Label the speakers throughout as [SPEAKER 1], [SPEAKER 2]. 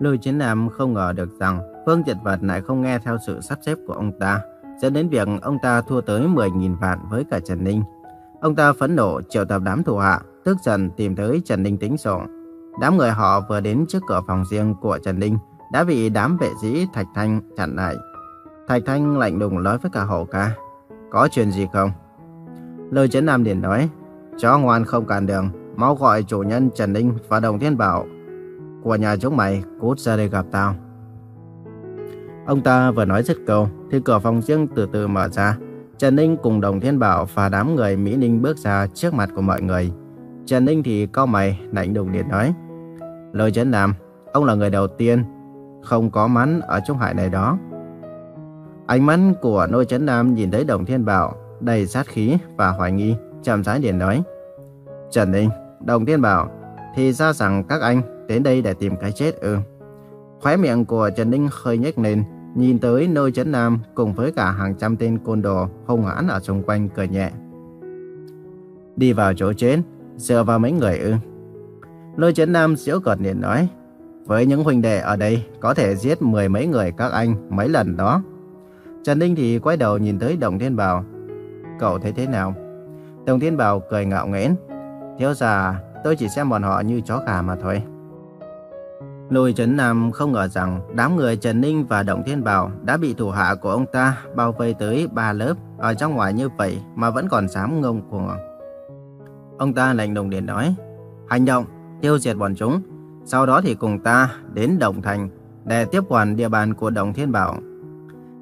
[SPEAKER 1] Lôi Chiến Nam không ngờ được rằng Phương Trật Vật lại không nghe theo sự sắp xếp của ông ta, dẫn đến việc ông ta thua tới 10.000 vạn với cả Trần Ninh. Ông ta phẫn nộ triệu tập đám thủ hạ, tức giận tìm tới Trần Ninh tính sổ. Đám người họ vừa đến trước cửa phòng riêng của Trần Ninh, đã bị đám vệ sĩ Thạch Thanh chặn lại. Thạch Thanh lạnh lùng nói với cả hậu ca, có chuyện gì không? Lôi Chấn Nam liền nói, chó ngoan không cản đường, mau gọi chủ nhân Trần Ninh và Đồng Thiên Bảo của nhà chúng mày cút ra đây gặp tao. Ông ta vừa nói dứt câu, thì cửa phòng riêng từ từ mở ra. Trần Ninh cùng Đồng Thiên Bảo và đám người Mỹ Ninh bước ra trước mặt của mọi người. Trần Ninh thì cau mày, lạnh đùng điện nói. Lôi Chấn Nam, ông là người đầu tiên không có mắn ở Trung Hải này đó. Ánh mắt của nô Chấn Nam nhìn thấy Đồng Thiên Bảo đầy sát khí và hoài nghi, chậm rãi điện nói. Trần Ninh, Đồng Thiên Bảo, thì ra rằng các anh đến đây để tìm cái chết ư. Khóe miệng của Trần Ninh hơi nhếch lên, nhìn tới nơi Trấn nam cùng với cả hàng trăm tên côn đồ hung hãn ở xung quanh cười nhẹ. Đi vào chỗ chết, dựa vào mấy người ư. Lôi Trấn nam diễu cợt liền nói, với những huynh đệ ở đây có thể giết mười mấy người các anh mấy lần đó. Trần Ninh thì quay đầu nhìn tới Đồng Thiên Bảo. Cậu thấy thế nào? Đồng Thiên Bảo cười ngạo nghễ. Thiếu gia, tôi chỉ xem bọn họ như chó gà mà thôi. Lôi Trấn Nam không ngờ rằng đám người Trần Ninh và Động Thiên Bảo đã bị thủ hạ của ông ta bao vây tới ba lớp ở trong ngoài như vậy mà vẫn còn dám ngông cuồng. Ông ta lạnh lùng điện nói, hành động, tiêu diệt bọn chúng, sau đó thì cùng ta đến Đồng Thành để tiếp quản địa bàn của Đồng Thiên Bảo.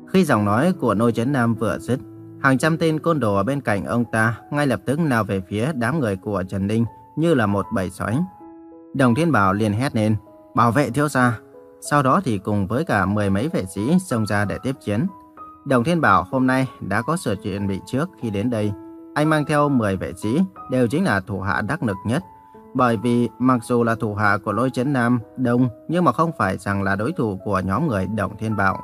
[SPEAKER 1] Khi giọng nói của Lôi Trấn Nam vừa dứt, hàng trăm tên côn đồ ở bên cạnh ông ta ngay lập tức nào về phía đám người của Trần Ninh như là một bầy sói. Đồng Thiên Bảo liền hét lên, bảo vệ thiếu gia. Sau đó thì cùng với cả mười mấy vệ sĩ xông ra để tiếp chiến. Đồng Thiên Bảo hôm nay đã có sự chuẩn bị trước khi đến đây. Anh mang theo 10 vệ sĩ, đều chính là thủ hạ đắc lực nhất. Bởi vì mặc dù là thủ hạ của lôi chấn Nam đông, nhưng mà không phải rằng là đối thủ của nhóm người Đồng Thiên Bảo.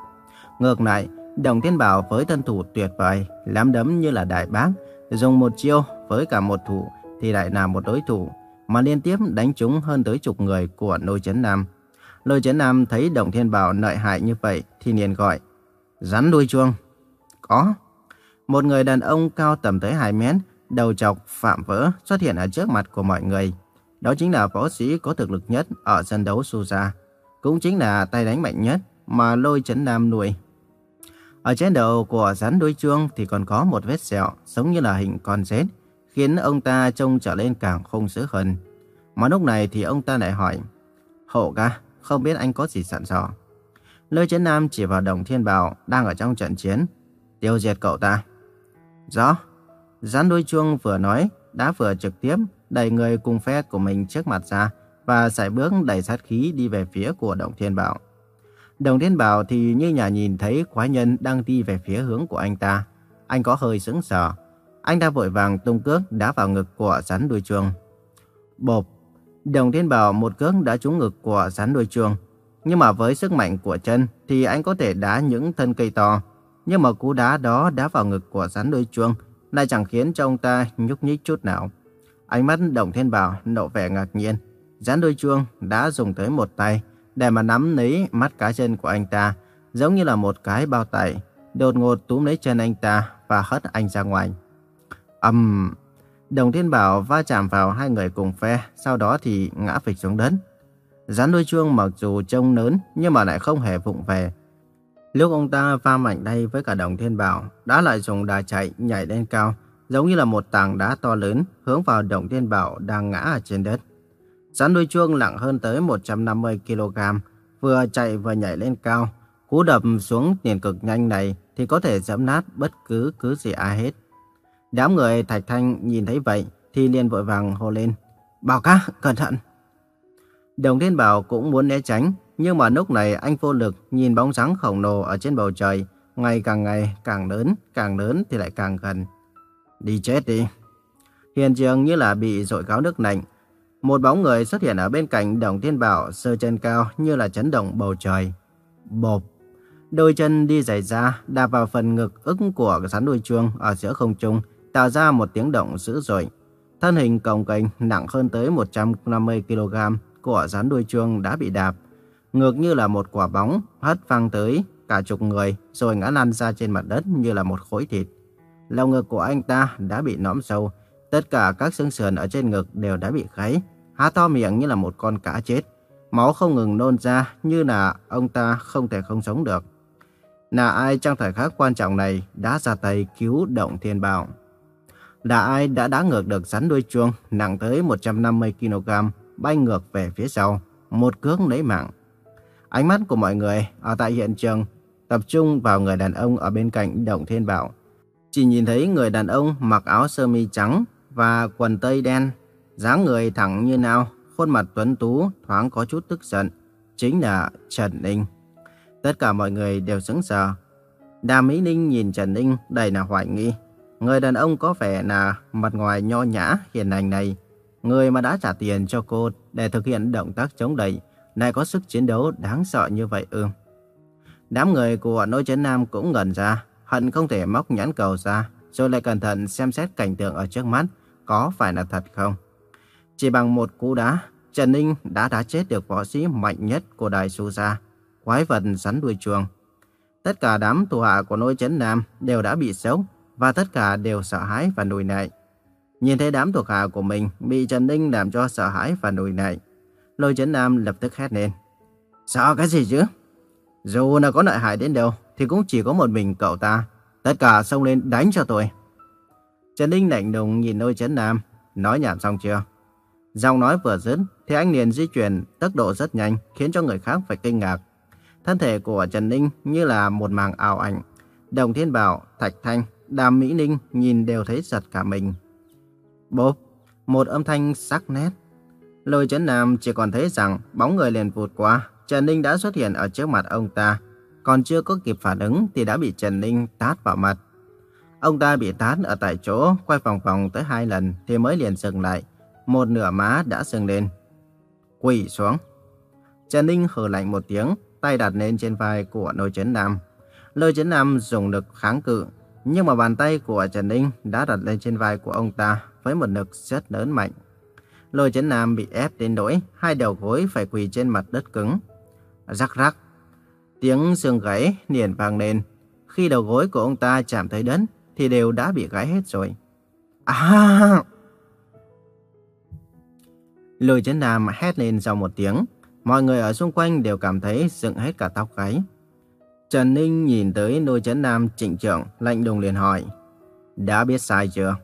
[SPEAKER 1] Ngược lại, Đồng Thiên Bảo với thân thủ tuyệt vời, lắm đấm như là đại bác, dùng một chiêu với cả một thủ thì lại là một đối thủ mà liên tiếp đánh trúng hơn tới chục người của Lôi Chấn Nam. Lôi Chấn Nam thấy Đồng Thiên Bảo lợi hại như vậy thì liền gọi, rắn đuôi chuông. Có. Một người đàn ông cao tầm tới 2 mét, đầu chọc, phạm vỡ xuất hiện ở trước mặt của mọi người. Đó chính là võ sĩ có thực lực nhất ở sân đấu Suza. Cũng chính là tay đánh mạnh nhất mà Lôi Chấn Nam nuôi. Ở trên đầu của rắn đuôi chuông thì còn có một vết sẹo giống như là hình con rết khiến ông ta trông trở lên càng không dữ hơn. Mà lúc này thì ông ta lại hỏi, Hộ ca, không biết anh có gì sẵn dò. Lôi Chấn Nam chỉ vào đồng thiên bào đang ở trong trận chiến, tiêu diệt cậu ta. Rõ, rắn đuôi chuông vừa nói, đã vừa trực tiếp đẩy người cùng phe của mình trước mặt ra và sải bước đẩy sát khí đi về phía của đồng thiên bảo. Đồng thiên bảo thì như nhà nhìn thấy quái nhân đang đi về phía hướng của anh ta. Anh có hơi sững sờ, anh ta vội vàng tung cước đá vào ngực của rắn đuôi chuông. Bộp, đồng thiên bảo một cước đã trúng ngực của rắn đuôi chuông. Nhưng mà với sức mạnh của chân thì anh có thể đá những thân cây to. Nhưng mà cú đá đó đá vào ngực của rắn đuôi chuông lại chẳng khiến cho ông ta nhúc nhích chút nào. Ánh mắt đồng thiên bảo nộ vẻ ngạc nhiên. Rắn đuôi chuông đã dùng tới một tay để mà nắm lấy mắt cá chân của anh ta, giống như là một cái bao tải, đột ngột túm lấy chân anh ta và hất anh ra ngoài. Âm... Đồng Thiên Bảo va chạm vào hai người cùng phe, sau đó thì ngã phịch xuống đất. Rắn đuôi chuông mặc dù trông lớn nhưng mà lại không hề vụng về. Lúc ông ta va mạnh đây với cả Đồng Thiên Bảo, đã lại dùng đà chạy nhảy lên cao, giống như là một tảng đá to lớn hướng vào Đồng Thiên Bảo đang ngã ở trên đất. Rắn đuôi chuông nặng hơn tới 150 kg, vừa chạy vừa nhảy lên cao. Cú đập xuống tiền cực nhanh này thì có thể dẫm nát bất cứ cứ gì ai hết. Đám người Thạch Thanh nhìn thấy vậy thì liền vội vàng hô lên. Bảo ca, cẩn thận. Đồng Thiên Bảo cũng muốn né tránh, nhưng mà lúc này anh vô lực nhìn bóng dáng khổng lồ ở trên bầu trời, ngày càng ngày càng lớn, càng lớn thì lại càng gần. Đi chết đi. Hiện trường như là bị dội cáo nước lạnh. Một bóng người xuất hiện ở bên cạnh Đồng Thiên Bảo sơ chân cao như là chấn động bầu trời. Bộp. Đôi chân đi giày ra đạp vào phần ngực ức của rắn đuôi chuông ở giữa không trung tạo ra một tiếng động dữ dội. Thân hình cồng kềnh nặng hơn tới 150 kg của rắn đuôi chuông đã bị đạp, ngược như là một quả bóng hất văng tới cả chục người rồi ngã lăn ra trên mặt đất như là một khối thịt. Lòng ngực của anh ta đã bị nõm sâu, tất cả các xương sườn ở trên ngực đều đã bị gãy, há to miệng như là một con cá chết. Máu không ngừng nôn ra như là ông ta không thể không sống được. Là ai trong thời khắc quan trọng này đã ra tay cứu động thiên bảo? Là ai đã đá ngược được rắn đuôi chuông nặng tới 150 kg bay ngược về phía sau, một cước lấy mạng. Ánh mắt của mọi người ở tại hiện trường tập trung vào người đàn ông ở bên cạnh Động Thiên Bảo. Chỉ nhìn thấy người đàn ông mặc áo sơ mi trắng và quần tây đen, dáng người thẳng như nào, khuôn mặt tuấn tú thoáng có chút tức giận, chính là Trần Ninh. Tất cả mọi người đều sững sờ. đàm Mỹ Ninh nhìn Trần Ninh đầy là hoài nghi. Người đàn ông có vẻ là mặt ngoài nho nhã, hiền lành này. Người mà đã trả tiền cho cô để thực hiện động tác chống đẩy, lại có sức chiến đấu đáng sợ như vậy ư. Đám người của Nôi chấn Nam cũng ngẩn ra, hận không thể móc nhãn cầu ra, rồi lại cẩn thận xem xét cảnh tượng ở trước mắt, có phải là thật không. Chỉ bằng một cú đá, Trần Ninh đã đá chết được võ sĩ mạnh nhất của Đại Su Gia, quái vật rắn đuôi chuông. Tất cả đám tù hạ của Nôi chấn Nam đều đã bị sốc, và tất cả đều sợ hãi và nổi nại. Nhìn thấy đám thuộc hạ của mình bị Trần Ninh làm cho sợ hãi và nổi nại, Lôi chấn Nam lập tức hét lên. Sợ cái gì chứ? Dù là có lợi hại đến đâu thì cũng chỉ có một mình cậu ta. Tất cả xông lên đánh cho tôi. Trần Ninh lạnh lùng nhìn Lôi chấn Nam, nói nhảm xong chưa? Giọng nói vừa dứt thì anh liền di chuyển tốc độ rất nhanh khiến cho người khác phải kinh ngạc. Thân thể của Trần Ninh như là một màng ảo ảnh. Đồng Thiên Bảo, Thạch Thanh, Đàm Mỹ Ninh nhìn đều thấy giật cả mình. Bốp, một âm thanh sắc nét. Lôi chấn nam chỉ còn thấy rằng bóng người liền vụt qua, Trần Ninh đã xuất hiện ở trước mặt ông ta. Còn chưa có kịp phản ứng thì đã bị Trần Ninh tát vào mặt. Ông ta bị tát ở tại chỗ, quay vòng vòng tới hai lần thì mới liền dừng lại. Một nửa má đã sưng lên. Quỳ xuống. Trần Ninh hừ lạnh một tiếng, tay đặt lên trên vai của Lôi Chấn Nam. Lôi Chấn Nam dùng lực kháng cự, nhưng mà bàn tay của Trần Ninh đã đặt lên trên vai của ông ta với một lực rất lớn mạnh. Lôi chấn nam bị ép đến nỗi hai đầu gối phải quỳ trên mặt đất cứng. Rắc rắc. Tiếng xương gãy liền vang lên. Khi đầu gối của ông ta chạm tới đất thì đều đã bị gãy hết rồi. À! Lôi chấn nam hét lên sau một tiếng. Mọi người ở xung quanh đều cảm thấy dựng hết cả tóc gáy. Trần Ninh nhìn tới lôi chấn nam trịnh trưởng, lạnh lùng liền hỏi. Đã biết sai chưa?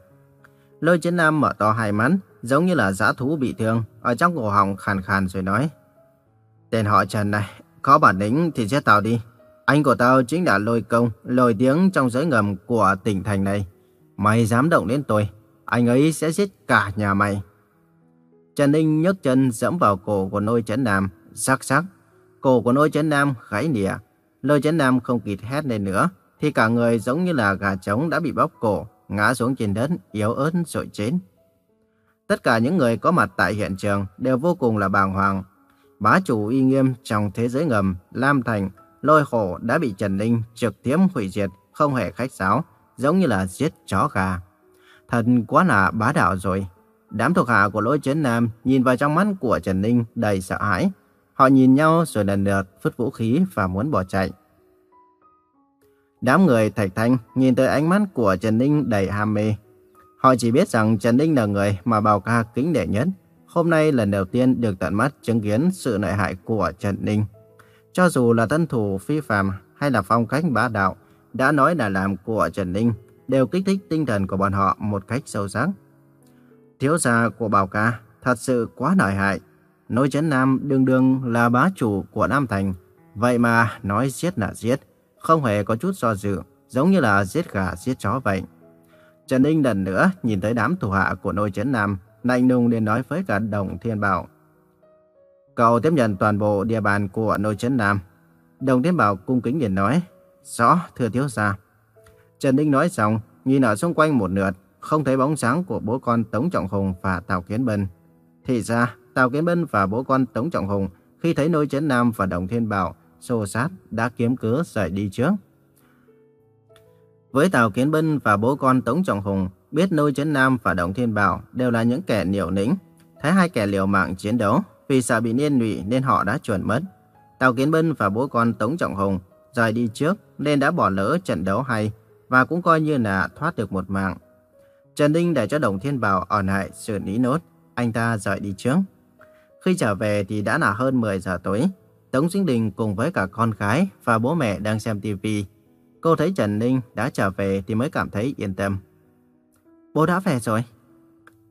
[SPEAKER 1] Lôi chấn nam mở to hai mắt, giống như là giã thú bị thương, ở trong cổ họng khàn khàn rồi nói. Tên họ Trần này, có bản lĩnh thì giết tao đi. Anh của tao chính là lôi công, lôi tiếng trong giới ngầm của tỉnh thành này. Mày dám động đến tôi, anh ấy sẽ giết cả nhà mày. Trần Ninh nhấc chân dẫm vào cổ của nôi chấn nam, sắc sắc. Cổ của nôi chấn nam gãy nỉa. Lôi chấn nam không kịp hét lên nữa, thì cả người giống như là gà trống đã bị bóp cổ, ngã xuống trên đất, yếu ớt rồi chết. Tất cả những người có mặt tại hiện trường đều vô cùng là bàng hoàng. Bá chủ uy nghiêm trong thế giới ngầm, Lam Thành, lôi khổ đã bị Trần Ninh trực tiếp hủy diệt, không hề khách sáo, giống như là giết chó gà. Thật quá là bá đạo rồi. Đám thuộc hạ của lỗ chấn nam nhìn vào trong mắt của Trần Ninh đầy sợ hãi. Họ nhìn nhau rồi lần lượt vứt vũ khí và muốn bỏ chạy. Đám người thạch thanh nhìn tới ánh mắt của Trần Ninh đầy ham mê. Họ chỉ biết rằng Trần Ninh là người mà bào Ca kính đệ nhất. Hôm nay lần đầu tiên được tận mắt chứng kiến sự nội hại của Trần Ninh. Cho dù là thân thủ phi phàm hay là phong cách bá đạo, đã nói là làm của Trần Ninh đều kích thích tinh thần của bọn họ một cách sâu sắc. Thiếu gia của Bảo Ca thật sự quá lợi hại. Nối chấn Nam đương đương là bá chủ của Nam Thành. Vậy mà nói giết là giết, không hề có chút do dự, giống như là giết gà giết chó vậy. Trần Ninh lần nữa nhìn tới đám thủ hạ của nôi chấn Nam, lạnh lùng liền nói với cả Đồng Thiên Bảo. Cậu tiếp nhận toàn bộ địa bàn của nôi chấn Nam. Đồng Thiên Bảo cung kính liền nói, rõ thưa thiếu gia. Trần Ninh nói xong, nhìn ở xung quanh một lượt, không thấy bóng sáng của bố con Tống Trọng Hùng và Tào Kiến Bân. Thì ra, Tào Kiến Bân và bố con Tống Trọng Hùng khi thấy nôi chấn Nam và Đồng Thiên Bảo xô sát đã kiếm cớ rời đi trước. Với Tào Kiến Bân và bố con Tống Trọng Hùng, biết Lôi Chấn Nam và Đồng Thiên Bảo đều là những kẻ liều lĩnh. Thấy hai kẻ liều mạng chiến đấu, vì sợ bị liên lụy nên họ đã chuẩn mất. Tào Kiến Bân và bố con Tống Trọng Hùng rời đi trước nên đã bỏ lỡ trận đấu hay và cũng coi như là thoát được một mạng. Trần Ninh để cho Đồng Thiên Bảo ở lại xử lý nốt, anh ta rời đi trước. Khi trở về thì đã là hơn 10 giờ tối. Tống Sinh Đình cùng với cả con gái và bố mẹ đang xem TV. Cô thấy Trần Ninh đã trở về thì mới cảm thấy yên tâm. Bố đã về rồi.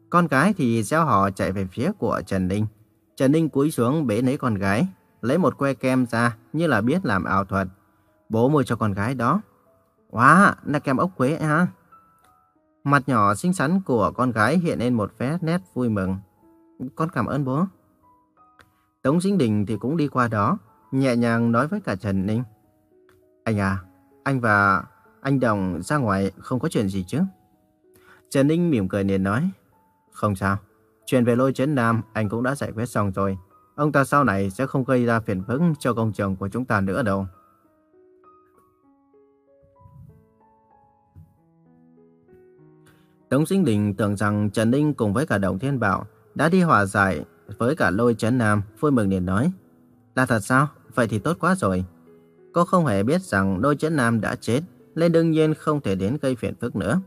[SPEAKER 1] Con gái thì gieo họ chạy về phía của Trần Ninh. Trần Ninh cúi xuống bế lấy con gái, lấy một que kem ra như là biết làm ảo thuật. Bố mua cho con gái đó. Wow, là kem ốc quế ha. Mặt nhỏ xinh xắn của con gái hiện lên một vẻ nét vui mừng. Con cảm ơn bố. Tống Sinh Đình thì cũng đi qua đó, nhẹ nhàng nói với cả Trần Ninh. Anh à, anh và anh Đồng ra ngoài không có chuyện gì chứ? Trần Ninh mỉm cười liền nói. Không sao, chuyện về lôi chấn Nam anh cũng đã giải quyết xong rồi. Ông ta sau này sẽ không gây ra phiền phức cho công trường của chúng ta nữa đâu. Tống Sinh Đình tưởng rằng Trần Ninh cùng với cả Đồng Thiên Bảo đã đi hòa giải với cả lôi chấn Nam, vui mừng liền nói. Là thật sao? Vậy thì tốt quá rồi. Cô không hề biết rằng lôi chấn Nam đã chết, nên đương nhiên không thể đến gây phiền phức nữa.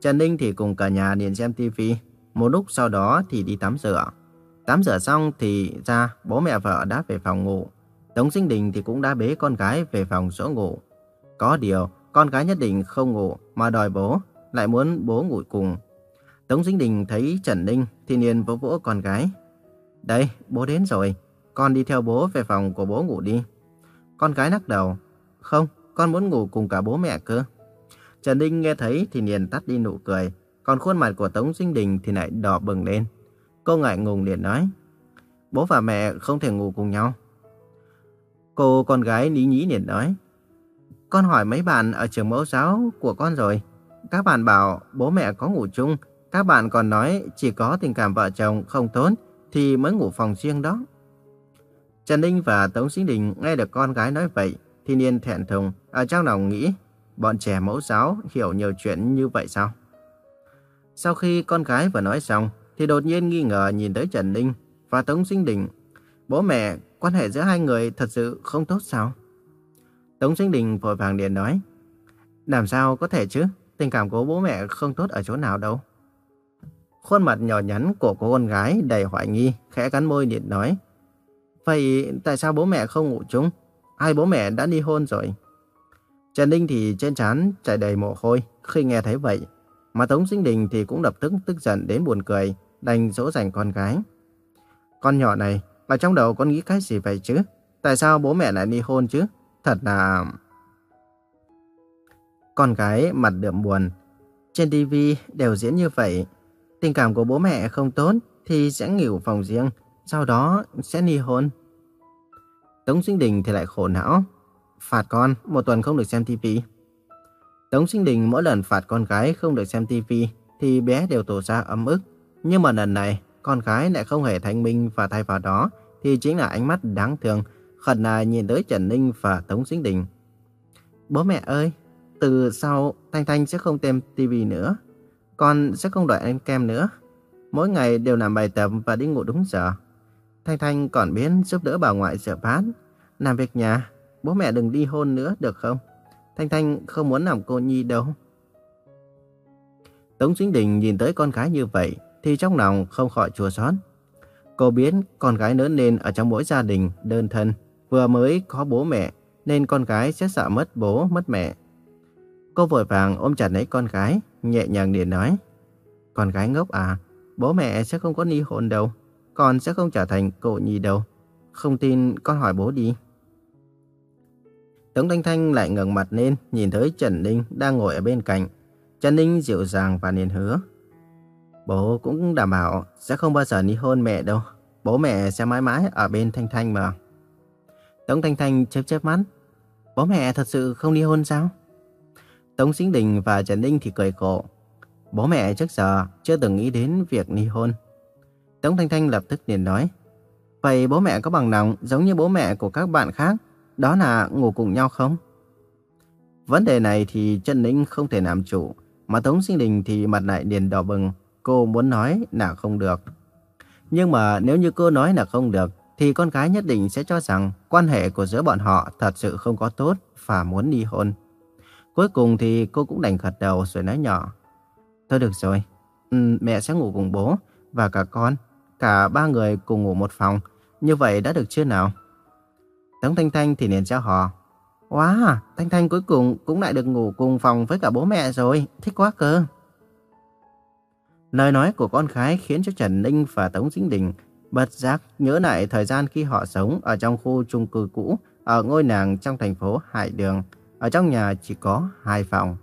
[SPEAKER 1] Trần Ninh thì cùng cả nhà liền xem tivi. Một lúc sau đó thì đi tắm rửa. Tắm rửa xong thì ra bố mẹ vợ đã về phòng ngủ. Tống Sinh Đình thì cũng đã bế con gái về phòng chỗ ngủ. Có điều, con gái nhất định không ngủ mà đòi bố, lại muốn bố ngủ cùng. Tống Sinh Đình thấy Trần Ninh thì liền vỗ vỗ con gái. Đây, bố đến rồi. Con đi theo bố về phòng của bố ngủ đi. Con gái lắc đầu. Không, con muốn ngủ cùng cả bố mẹ cơ. Trần Ninh nghe thấy thì liền tắt đi nụ cười. Còn khuôn mặt của Tống Sinh Đình thì lại đỏ bừng lên. Cô ngại ngùng liền nói. Bố và mẹ không thể ngủ cùng nhau. Cô con gái ní nhí liền nói. Con hỏi mấy bạn ở trường mẫu giáo của con rồi. Các bạn bảo bố mẹ có ngủ chung. Các bạn còn nói chỉ có tình cảm vợ chồng không tốt thì mới ngủ phòng riêng đó. Trần Ninh và Tống Sinh Đình nghe được con gái nói vậy thì niên thẹn thùng ở trong lòng nghĩ bọn trẻ mẫu giáo hiểu nhiều chuyện như vậy sao? Sau khi con gái vừa nói xong thì đột nhiên nghi ngờ nhìn tới Trần Ninh và Tống Sinh Đình. Bố mẹ, quan hệ giữa hai người thật sự không tốt sao? Tống Sinh Đình vội vàng liền nói Làm sao có thể chứ? Tình cảm của bố mẹ không tốt ở chỗ nào đâu. Khuôn mặt nhỏ nhắn của cô con gái đầy hoài nghi, khẽ cắn môi điện nói. Vậy tại sao bố mẹ không ngủ chung? Hai bố mẹ đã đi hôn rồi. Trần Ninh thì trên trán chảy đầy mồ hôi khi nghe thấy vậy. Mà Tống Sinh Đình thì cũng lập tức tức giận đến buồn cười, đành dỗ dành con gái. Con nhỏ này, ở trong đầu con nghĩ cái gì vậy chứ? Tại sao bố mẹ lại đi hôn chứ? Thật là... Con gái mặt đượm buồn. Trên TV đều diễn như vậy. Tình cảm của bố mẹ không tốt thì sẽ nghỉ phòng riêng, sau đó sẽ ly hôn. Tống Sinh Đình thì lại khổ não. Phạt con, một tuần không được xem TV. Tống Sinh Đình mỗi lần phạt con gái không được xem TV thì bé đều tổ ra ấm ức. Nhưng mà lần này, con gái lại không hề thanh minh và thay vào đó thì chính là ánh mắt đáng thương, khẩn là nhìn tới Trần Ninh và Tống Sinh Đình. Bố mẹ ơi, từ sau Thanh Thanh sẽ không xem TV nữa. Con sẽ không đợi ăn kem nữa. Mỗi ngày đều làm bài tập và đi ngủ đúng giờ. Thanh Thanh còn biết giúp đỡ bà ngoại rửa bát, làm việc nhà. Bố mẹ đừng đi hôn nữa được không? Thanh Thanh không muốn làm cô nhi đâu. Tống Chính Đình nhìn tới con gái như vậy thì trong lòng không khỏi chua xót. Cô biết con gái lớn lên ở trong mỗi gia đình đơn thân, vừa mới có bố mẹ nên con gái sẽ sợ mất bố mất mẹ. Cô vội vàng ôm chặt lấy con gái, nhẹ nhàng liền nói. Con gái ngốc à, bố mẹ sẽ không có ly hôn đâu, con sẽ không trở thành cô nhi đâu. Không tin con hỏi bố đi. Tống Thanh Thanh lại ngẩng mặt lên, nhìn thấy Trần Ninh đang ngồi ở bên cạnh. Trần Ninh dịu dàng và liền hứa. Bố cũng đảm bảo sẽ không bao giờ ly hôn mẹ đâu. Bố mẹ sẽ mãi mãi ở bên Thanh Thanh mà. Tống Thanh Thanh chớp chớp mắt. Bố mẹ thật sự không ly hôn sao? Tống Sinh Đình và Trần Ninh thì cười khổ. Bố mẹ trước giờ chưa từng nghĩ đến việc ly hôn. Tống Thanh Thanh lập tức liền nói. Vậy bố mẹ có bằng lòng giống như bố mẹ của các bạn khác, đó là ngủ cùng nhau không? Vấn đề này thì Trần Ninh không thể làm chủ. Mà Tống Sinh Đình thì mặt lại liền đỏ bừng. Cô muốn nói là không được. Nhưng mà nếu như cô nói là không được, thì con gái nhất định sẽ cho rằng quan hệ của giữa bọn họ thật sự không có tốt và muốn ly hôn. Cuối cùng thì cô cũng đành gật đầu rồi nói nhỏ. Thôi được rồi, ừ, mẹ sẽ ngủ cùng bố và cả con. Cả ba người cùng ngủ một phòng. Như vậy đã được chưa nào? Tống Thanh Thanh thì liền trao hò. Wow, Thanh Thanh cuối cùng cũng lại được ngủ cùng phòng với cả bố mẹ rồi. Thích quá cơ. Lời nói của con gái khiến cho Trần Ninh và Tống Dĩnh Đình bật giác nhớ lại thời gian khi họ sống ở trong khu chung cư cũ ở ngôi nàng trong thành phố Hải Đường. Ở trong nhà chỉ có hai phòng.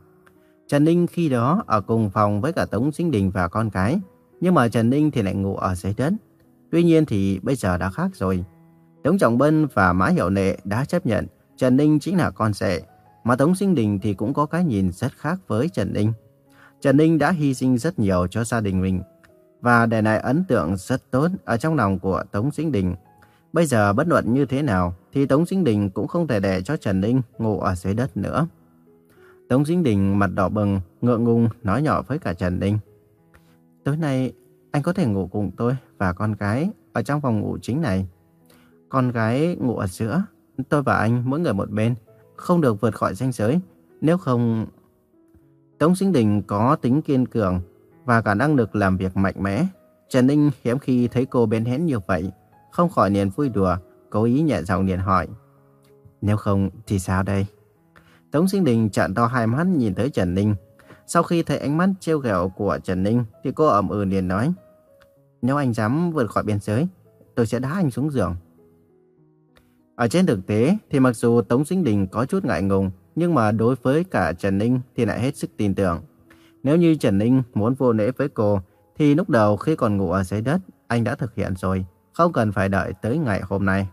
[SPEAKER 1] Trần Ninh khi đó ở cùng phòng với cả Tống Sinh Đình và con cái. Nhưng mà Trần Ninh thì lại ngủ ở dưới đất. Tuy nhiên thì bây giờ đã khác rồi. Tống Trọng Bân và Mã Hiểu Nệ đã chấp nhận Trần Ninh chính là con rể. Mà Tống Sinh Đình thì cũng có cái nhìn rất khác với Trần Ninh. Trần Ninh đã hy sinh rất nhiều cho gia đình mình. Và để lại ấn tượng rất tốt ở trong lòng của Tống Sinh Đình. Bây giờ bất luận như thế nào thì Tống Sinh Đình cũng không thể để cho Trần Ninh ngủ ở dưới đất nữa. Tống Sinh Đình mặt đỏ bừng, ngượng ngùng nói nhỏ với cả Trần Ninh. Tối nay anh có thể ngủ cùng tôi và con gái ở trong phòng ngủ chính này. Con gái ngủ ở giữa, tôi và anh mỗi người một bên, không được vượt khỏi ranh giới. Nếu không... Tống Sinh Đình có tính kiên cường và cả năng lực làm việc mạnh mẽ. Trần Ninh hiếm khi thấy cô bên hén như vậy, không khỏi niềm vui đùa, cố ý nhẹ giọng liền hỏi. Nếu không thì sao đây? Tống Sinh Đình trợn to hai mắt nhìn tới Trần Ninh. Sau khi thấy ánh mắt trêu ghẹo của Trần Ninh thì cô ẩm ừ liền nói. Nếu anh dám vượt khỏi biên giới, tôi sẽ đá anh xuống giường. Ở trên thực tế thì mặc dù Tống Sinh Đình có chút ngại ngùng, nhưng mà đối với cả Trần Ninh thì lại hết sức tin tưởng. Nếu như Trần Ninh muốn vô lễ với cô, thì lúc đầu khi còn ngủ ở dưới đất, anh đã thực hiện rồi, không cần phải đợi tới ngày hôm nay.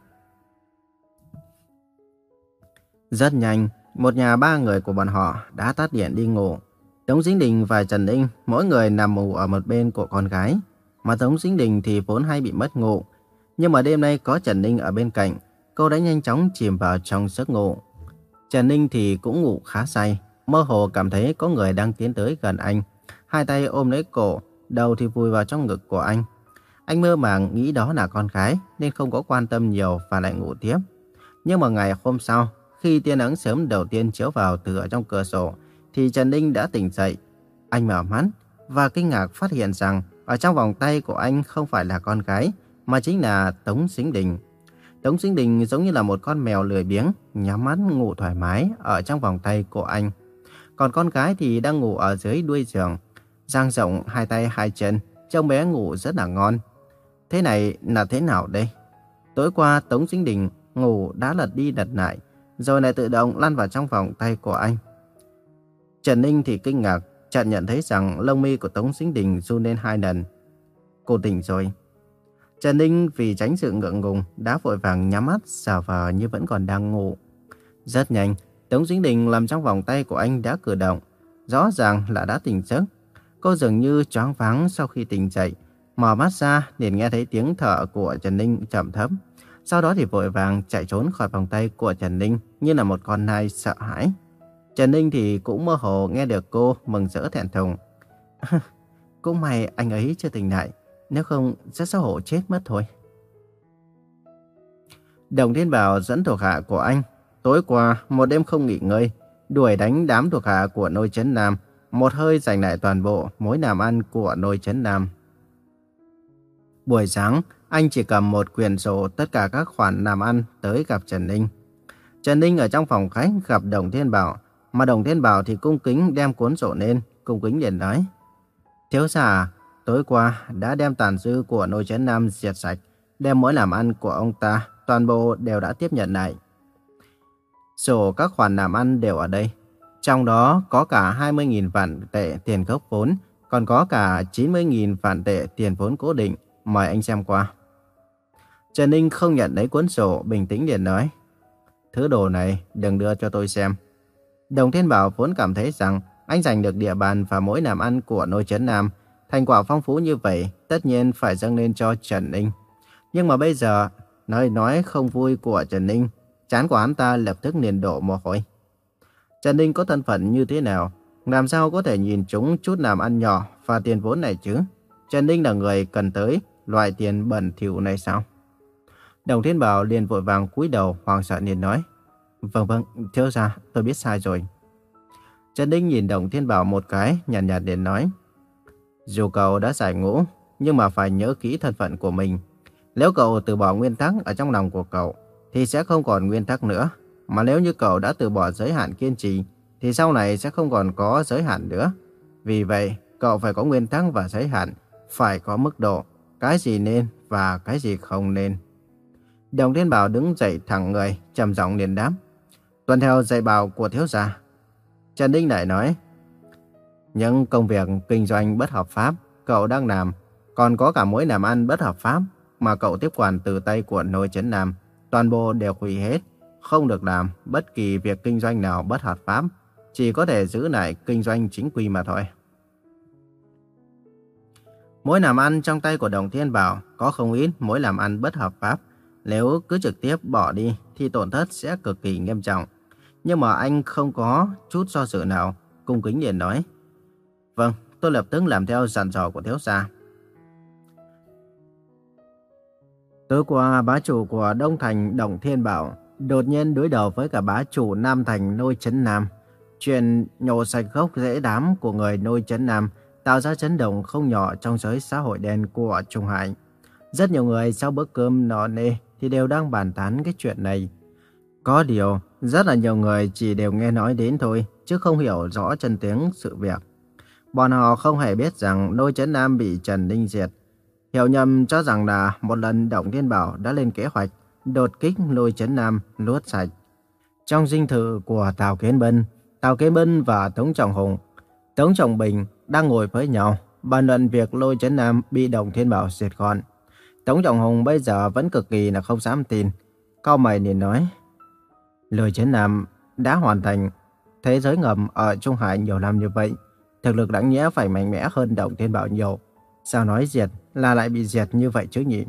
[SPEAKER 1] Rất nhanh, một nhà ba người của bọn họ đã tắt điện đi ngủ. Tống Dính Đình và Trần Ninh mỗi người nằm ngủ ở một bên của con gái. Mà Tống Dính Đình thì vốn hay bị mất ngủ. Nhưng mà đêm nay có Trần Ninh ở bên cạnh, cô đã nhanh chóng chìm vào trong giấc ngủ. Trần Ninh thì cũng ngủ khá say, mơ hồ cảm thấy có người đang tiến tới gần anh. Hai tay ôm lấy cổ, đầu thì vùi vào trong ngực của anh. Anh mơ màng nghĩ đó là con gái nên không có quan tâm nhiều và lại ngủ tiếp. Nhưng mà ngày hôm sau, khi tia nắng sớm đầu tiên chiếu vào từ ở trong cửa sổ, thì Trần Ninh đã tỉnh dậy. Anh mở mắt và kinh ngạc phát hiện rằng ở trong vòng tay của anh không phải là con gái, mà chính là Tống Sinh Đình. Tống Sinh Đình giống như là một con mèo lười biếng, nhắm mắt ngủ thoải mái ở trong vòng tay của anh. Còn con gái thì đang ngủ ở dưới đuôi giường, dang rộng hai tay hai chân, trông bé ngủ rất là ngon. Thế này là thế nào đây? Tối qua Tống Sinh Đình ngủ đã lật đi lật lại, rồi lại tự động lăn vào trong vòng tay của anh. Trần Ninh thì kinh ngạc, chợt nhận thấy rằng lông mi của Tống Sinh Đình run lên hai lần. Cô tỉnh rồi. Trần Ninh vì tránh sự ngượng ngùng đã vội vàng nhắm mắt xào vờ như vẫn còn đang ngủ. Rất nhanh, Tống Sinh Đình làm trong vòng tay của anh đã cử động. Rõ ràng là đã tỉnh giấc. Cô dường như choáng váng sau khi tỉnh dậy. Mở mắt ra liền nghe thấy tiếng thở của Trần Ninh chậm thấp. Sau đó thì vội vàng chạy trốn khỏi vòng tay của Trần Ninh như là một con nai sợ hãi. Trần Ninh thì cũng mơ hồ nghe được cô mừng rỡ thẹn thùng. cũng may anh ấy chưa tỉnh lại. Nếu không, rất xấu hổ chết mất thôi. Đồng Thiên Bảo dẫn thuộc hạ của anh. Tối qua, một đêm không nghỉ ngơi, đuổi đánh đám thuộc hạ của nôi chấn Nam, một hơi giành lại toàn bộ mối làm ăn của nôi chấn Nam. Buổi sáng, anh chỉ cầm một quyển sổ tất cả các khoản làm ăn tới gặp Trần Ninh. Trần Ninh ở trong phòng khách gặp Đồng Thiên Bảo, mà Đồng Thiên Bảo thì cung kính đem cuốn sổ lên, cung kính liền nói. Thiếu giả, Tối qua đã đem tàn dư của nội chấn Nam diệt sạch, đem mỗi làm ăn của ông ta, toàn bộ đều đã tiếp nhận lại. Sổ các khoản làm ăn đều ở đây. Trong đó có cả 20.000 vạn tệ tiền gốc vốn, còn có cả 90.000 vạn tệ tiền vốn cố định. Mời anh xem qua. Trần Ninh không nhận lấy cuốn sổ, bình tĩnh liền nói. Thứ đồ này đừng đưa cho tôi xem. Đồng Thiên Bảo vốn cảm thấy rằng anh giành được địa bàn và mỗi làm ăn của nôi chấn Nam Thành quả phong phú như vậy tất nhiên phải dâng lên cho Trần Ninh. Nhưng mà bây giờ, lời nói không vui của Trần Ninh, chán của hắn ta lập tức liền đổ mồ hôi. Trần Ninh có thân phận như thế nào? làm sao có thể nhìn chúng chút làm ăn nhỏ và tiền vốn này chứ? Trần Ninh là người cần tới loại tiền bẩn thỉu này sao? Đồng Thiên Bảo liền vội vàng cúi đầu hoàng sợ liền nói. Vâng vâng, thiếu gia, tôi biết sai rồi. Trần đinh nhìn Đồng Thiên Bảo một cái, nhàn nhạt liền nói. Dù cậu đã giải ngũ, nhưng mà phải nhớ kỹ thân phận của mình. Nếu cậu từ bỏ nguyên tắc ở trong lòng của cậu, thì sẽ không còn nguyên tắc nữa. Mà nếu như cậu đã từ bỏ giới hạn kiên trì, thì sau này sẽ không còn có giới hạn nữa. Vì vậy, cậu phải có nguyên tắc và giới hạn, phải có mức độ, cái gì nên và cái gì không nên. Đồng Thiên Bảo đứng dậy thẳng người, trầm giọng liền đáp. Tuân theo dạy bảo của thiếu gia. Trần Đinh lại nói, những công việc kinh doanh bất hợp pháp cậu đang làm, còn có cả mối làm ăn bất hợp pháp mà cậu tiếp quản từ tay của nội chấn Nam, toàn bộ đều hủy hết, không được làm bất kỳ việc kinh doanh nào bất hợp pháp, chỉ có thể giữ lại kinh doanh chính quy mà thôi. Mối làm ăn trong tay của Đồng Thiên Bảo có không ít mối làm ăn bất hợp pháp. Nếu cứ trực tiếp bỏ đi thì tổn thất sẽ cực kỳ nghiêm trọng. Nhưng mà anh không có chút do dự nào, cung kính liền nói. Vâng, tôi lập tức làm theo dặn dò của thiếu gia. Tối qua, bá chủ của Đông Thành Đồng Thiên Bảo đột nhiên đối đầu với cả bá chủ Nam Thành Nôi Trấn Nam. Chuyện nhổ sạch gốc rễ đám của người Nôi Trấn Nam tạo ra chấn động không nhỏ trong giới xã hội đen của Trung Hải. Rất nhiều người sau bữa cơm nọ nê thì đều đang bàn tán cái chuyện này. Có điều, rất là nhiều người chỉ đều nghe nói đến thôi, chứ không hiểu rõ chân tiếng sự việc. Bọn họ không hề biết rằng đôi chấn Nam bị Trần Ninh diệt. Hiểu nhầm cho rằng là một lần Động Thiên Bảo đã lên kế hoạch đột kích lôi chấn Nam luốt sạch. Trong dinh thự của Tào Kiến Bân, Tào Kiến Bân và Tống Trọng Hùng, Tống Trọng Bình đang ngồi với nhau, bàn luận việc Lôi chấn Nam bị Động Thiên Bảo diệt gọn. Tống Trọng Hùng bây giờ vẫn cực kỳ là không dám tin. Cao mày liền nói, Lôi Chiến Nam đã hoàn thành thế giới ngầm ở Trung Hải nhiều năm như vậy. Thực lực đáng nhẽ phải mạnh mẽ hơn Động Thiên Bảo nhiều. Sao nói diệt là lại bị diệt như vậy chứ nhỉ?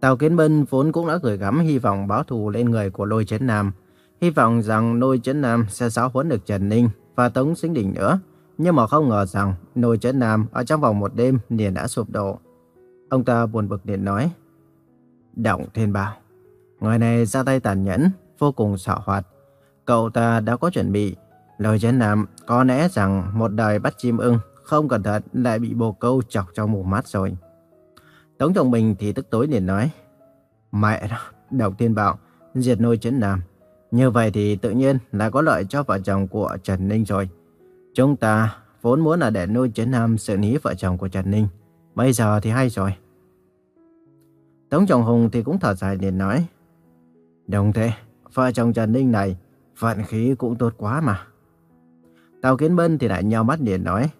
[SPEAKER 1] Tào Kiến Bân vốn cũng đã gửi gắm hy vọng báo thù lên người của Lôi Chiến Nam. Hy vọng rằng Lôi Chiến Nam sẽ giáo huấn được Trần Ninh và Tống Sinh Đình nữa. Nhưng mà không ngờ rằng Lôi Chiến Nam ở trong vòng một đêm liền đã sụp đổ. Ông ta buồn bực liền nói. Động Thiên Bảo, người này ra tay tàn nhẫn, vô cùng xảo hoạt. Cậu ta đã có chuẩn bị. Lôi Trấn Nam có lẽ rằng một đời bắt chim ưng không cẩn thận lại bị bồ câu chọc trong mù mắt rồi. Tống Trọng Bình thì tức tối liền nói. Mẹ đó, Động Thiên bảo, diệt nôi chấn nam. Như vậy thì tự nhiên là có lợi cho vợ chồng của Trần Ninh rồi. Chúng ta vốn muốn là để nuôi chấn nam xử lý vợ chồng của Trần Ninh. Bây giờ thì hay rồi. Tống Trọng Hùng thì cũng thở dài liền nói. Đồng thế, vợ chồng Trần Ninh này, vận khí cũng tốt quá mà. Tào Kiến Bân thì lại nhau mắt liền nói.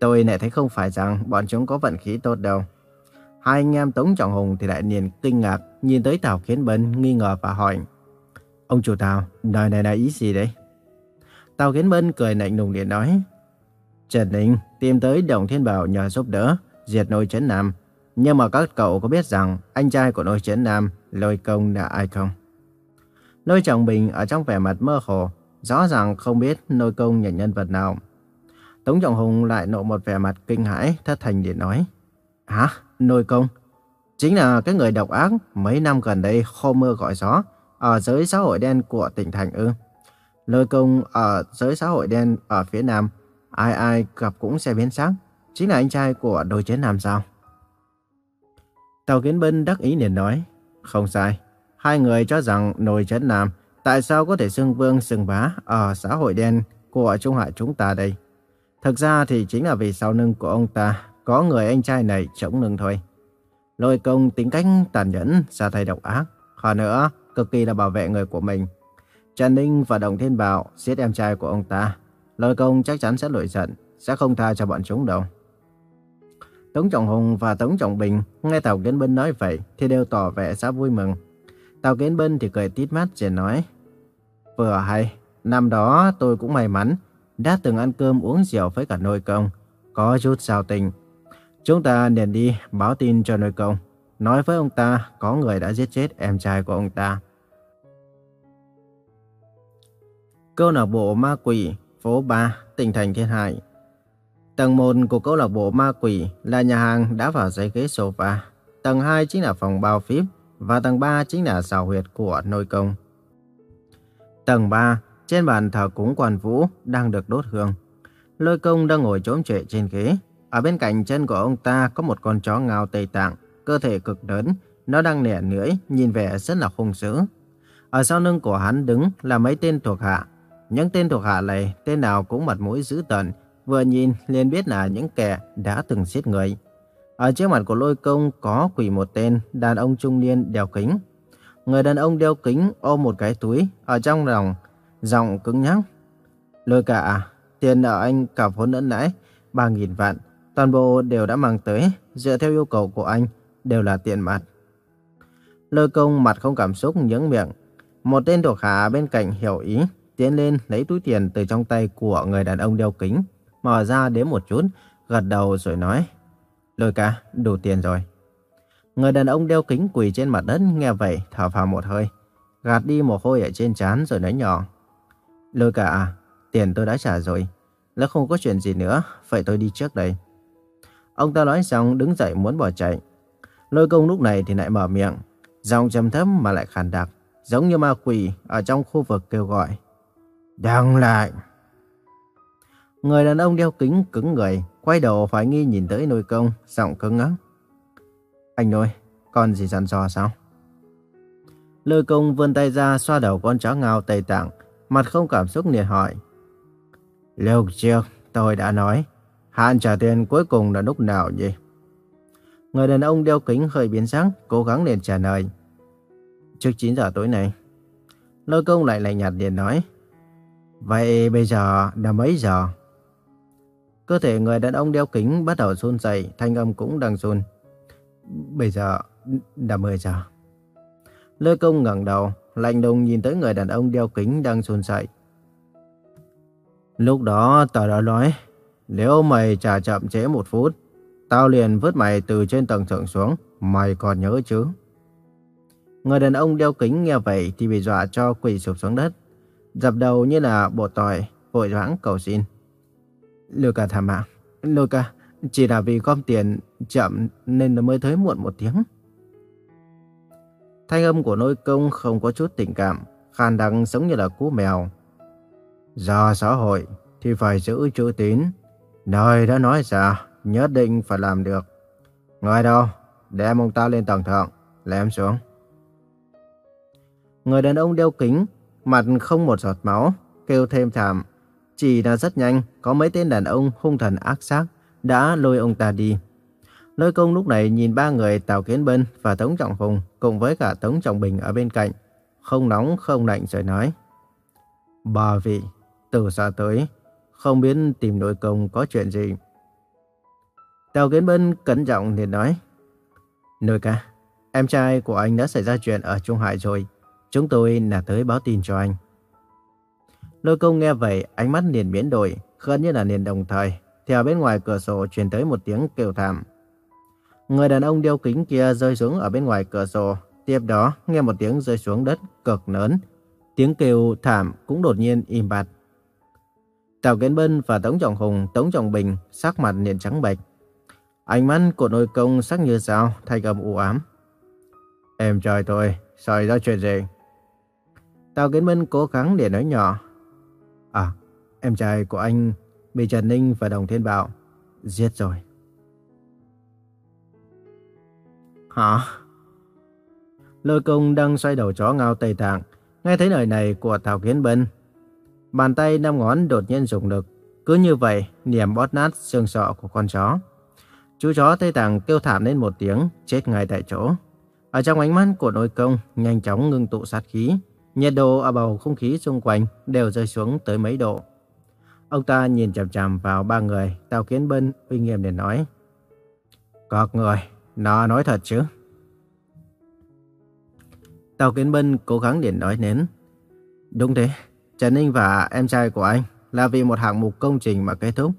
[SPEAKER 1] Tôi lại thấy không phải rằng bọn chúng có vận khí tốt đâu. Hai anh em Tống Trọng Hùng thì lại liền kinh ngạc, nhìn tới Tào Kiến Bân nghi ngờ và hỏi. Ông chủ Tào, đời này là ý gì đấy? Tào Kiến Bân cười lạnh lùng liền nói. Trần Ninh tìm tới Đồng Thiên Bảo nhờ giúp đỡ, diệt nôi chấn Nam. Nhưng mà các cậu có biết rằng anh trai của nôi chiến Nam, Lôi Công là ai không? Lôi Trọng Bình ở trong vẻ mặt mơ hồ, rõ ràng không biết Lôi Công là nhân vật nào. Tống Trọng Hùng lại nộ một vẻ mặt kinh hãi, thất thành để nói. Hả? lôi công? Chính là cái người độc ác mấy năm gần đây khô mưa gọi gió ở giới xã hội đen của tỉnh thành ư. Lôi công ở giới xã hội đen ở phía nam, ai ai gặp cũng sẽ biến sắc. Chính là anh trai của đôi chiến nam sao? Tàu Kiến Bân đắc ý liền nói. Không sai. Hai người cho rằng nồi chấn nam tại sao có thể xưng vương xưng bá ở xã hội đen của Trung Hải chúng ta đây? Thực ra thì chính là vì sau lưng của ông ta có người anh trai này chống lưng thôi. Lôi công tính cách tàn nhẫn, ra tay độc ác. Hơn nữa, cực kỳ là bảo vệ người của mình. Trần Ninh và Đồng Thiên Bảo giết em trai của ông ta. Lôi công chắc chắn sẽ nổi giận, sẽ không tha cho bọn chúng đâu. Tống Trọng Hùng và Tống Trọng Bình nghe Tào Kiến Bân nói vậy thì đều tỏ vẻ rất vui mừng. Tào Kiến Bân thì cười tít mắt rồi nói Vừa hay, năm đó tôi cũng may mắn đã từng ăn cơm uống rượu với cả nội công, có chút giao tình. Chúng ta nên đi báo tin cho nội công, nói với ông ta có người đã giết chết em trai của ông ta. Câu lạc bộ ma quỷ, phố 3, tỉnh thành Thiên Hải. Tầng 1 của câu lạc bộ ma quỷ là nhà hàng đã vào giấy ghế sofa. Tầng 2 chính là phòng bao phím và tầng 3 chính là xào huyệt của nôi công. Tầng 3, trên bàn thờ cúng quan vũ đang được đốt hương. Lôi công đang ngồi trốn trệ trên ghế. Ở bên cạnh chân của ông ta có một con chó ngao Tây Tạng, cơ thể cực lớn. Nó đang nẻ nưỡi, nhìn vẻ rất là hung dữ. Ở sau lưng của hắn đứng là mấy tên thuộc hạ. Những tên thuộc hạ này, tên nào cũng mặt mũi dữ tợn, vừa nhìn liền biết là những kẻ đã từng giết người. Ở trước mặt của lôi công có quỳ một tên đàn ông trung niên đeo kính. Người đàn ông đeo kính ôm một cái túi ở trong lòng, giọng cứng nhắc. Lôi cả, tiền nợ anh cả vốn lẫn lãi, 3.000 vạn, toàn bộ đều đã mang tới, dựa theo yêu cầu của anh, đều là tiền mặt. Lôi công mặt không cảm xúc nhướng miệng. Một tên thuộc hạ bên cạnh hiểu ý, tiến lên lấy túi tiền từ trong tay của người đàn ông đeo kính, mở ra đếm một chút, gật đầu rồi nói. Lôi ca, đủ tiền rồi. Người đàn ông đeo kính quỳ trên mặt đất nghe vậy thở phào một hơi, gạt đi mồ hôi ở trên trán rồi nói nhỏ. Lôi ca à, tiền tôi đã trả rồi, nếu không có chuyện gì nữa, vậy tôi đi trước đây. Ông ta nói xong đứng dậy muốn bỏ chạy. Lôi công lúc này thì lại mở miệng, giọng trầm thấp mà lại khàn đặc, giống như ma quỷ ở trong khu vực kêu gọi. Đăng lại! Người đàn ông đeo kính cứng người, quay đầu hoài nghi nhìn tới nôi công, giọng cứng ngắc. Anh nôi, con gì dặn dò sao? Lôi công vươn tay ra xoa đầu con chó ngao Tây Tạng, mặt không cảm xúc liền hỏi. Lúc trước, tôi đã nói, hạn trả tiền cuối cùng là lúc nào nhỉ? Người đàn ông đeo kính hơi biến sắc, cố gắng liền trả lời. Trước 9 giờ tối nay. Lôi công lại lạnh nhạt liền nói. Vậy bây giờ là mấy giờ? Cơ thể người đàn ông đeo kính bắt đầu run rẩy, thanh âm cũng đang run. Bây giờ đã 10 giờ. Lôi công ngẩng đầu, lạnh lùng nhìn tới người đàn ông đeo kính đang run rẩy. Lúc đó tao đã nói, nếu mày trả chậm chế một phút, tao liền vứt mày từ trên tầng thượng xuống, mày còn nhớ chứ? Người đàn ông đeo kính nghe vậy thì bị dọa cho quỳ sụp xuống đất, dập đầu như là bộ tỏi, vội vãng cầu xin. Luca thả mạng. Luca, chỉ là vì gom tiền chậm nên nó mới tới muộn một tiếng. Thanh âm của nôi công không có chút tình cảm, khàn đặc giống như là cú mèo. Do xã hội thì phải giữ chữ tín. Nơi đã nói ra, nhất định phải làm được. Người đâu? Đem ông ta lên tầng thượng, lém xuống. Người đàn ông đeo kính, mặt không một giọt máu, kêu thêm thảm. Chỉ là rất nhanh, có mấy tên đàn ông hung thần ác sát đã lôi ông ta đi. Lôi công lúc này nhìn ba người Tào Kiến Bân và Tống Trọng Hùng cùng với cả Tống Trọng Bình ở bên cạnh. Không nóng không lạnh rồi nói. Bà vị, từ xa tới, không biết tìm nội công có chuyện gì. Tào Kiến Bân cẩn trọng liền nói. Nội ca, em trai của anh đã xảy ra chuyện ở Trung Hải rồi. Chúng tôi là tới báo tin cho anh. Lôi công nghe vậy, ánh mắt liền biến đổi, gần như là liền đồng thời. theo bên ngoài cửa sổ truyền tới một tiếng kêu thảm. Người đàn ông đeo kính kia rơi xuống ở bên ngoài cửa sổ. Tiếp đó, nghe một tiếng rơi xuống đất cực lớn. Tiếng kêu thảm cũng đột nhiên im bặt. Tào Kiến Bân và Tống Trọng Hùng, Tống Trọng Bình sắc mặt liền trắng bệch. Ánh mắt của nội công sắc như sao, thay gầm u ám. Em trời tôi, xảy ra chuyện gì? Tào Kiến Bân cố gắng để nói nhỏ. Em trai của anh bị Trần Ninh và Đồng Thiên Bảo giết rồi. Hả? Lôi công đang xoay đầu chó ngao Tây Tạng, nghe thấy lời này của Tào Kiến Bân. Bàn tay năm ngón đột nhiên dùng lực, cứ như vậy niềm bót nát xương sọ của con chó. Chú chó Tây Tạng kêu thảm lên một tiếng, chết ngay tại chỗ. Ở trong ánh mắt của nội công, nhanh chóng ngưng tụ sát khí, Nhiệt độ ở bầu không khí xung quanh đều rơi xuống tới mấy độ. Ông ta nhìn chằm chằm vào ba người, Tào Kiến Bân uy nghiêm để nói. Các người, nó nói thật chứ? Tào Kiến Bân cố gắng để nói nến. Đúng thế, Trần Ninh và em trai của anh là vì một hạng mục công trình mà kết thúc.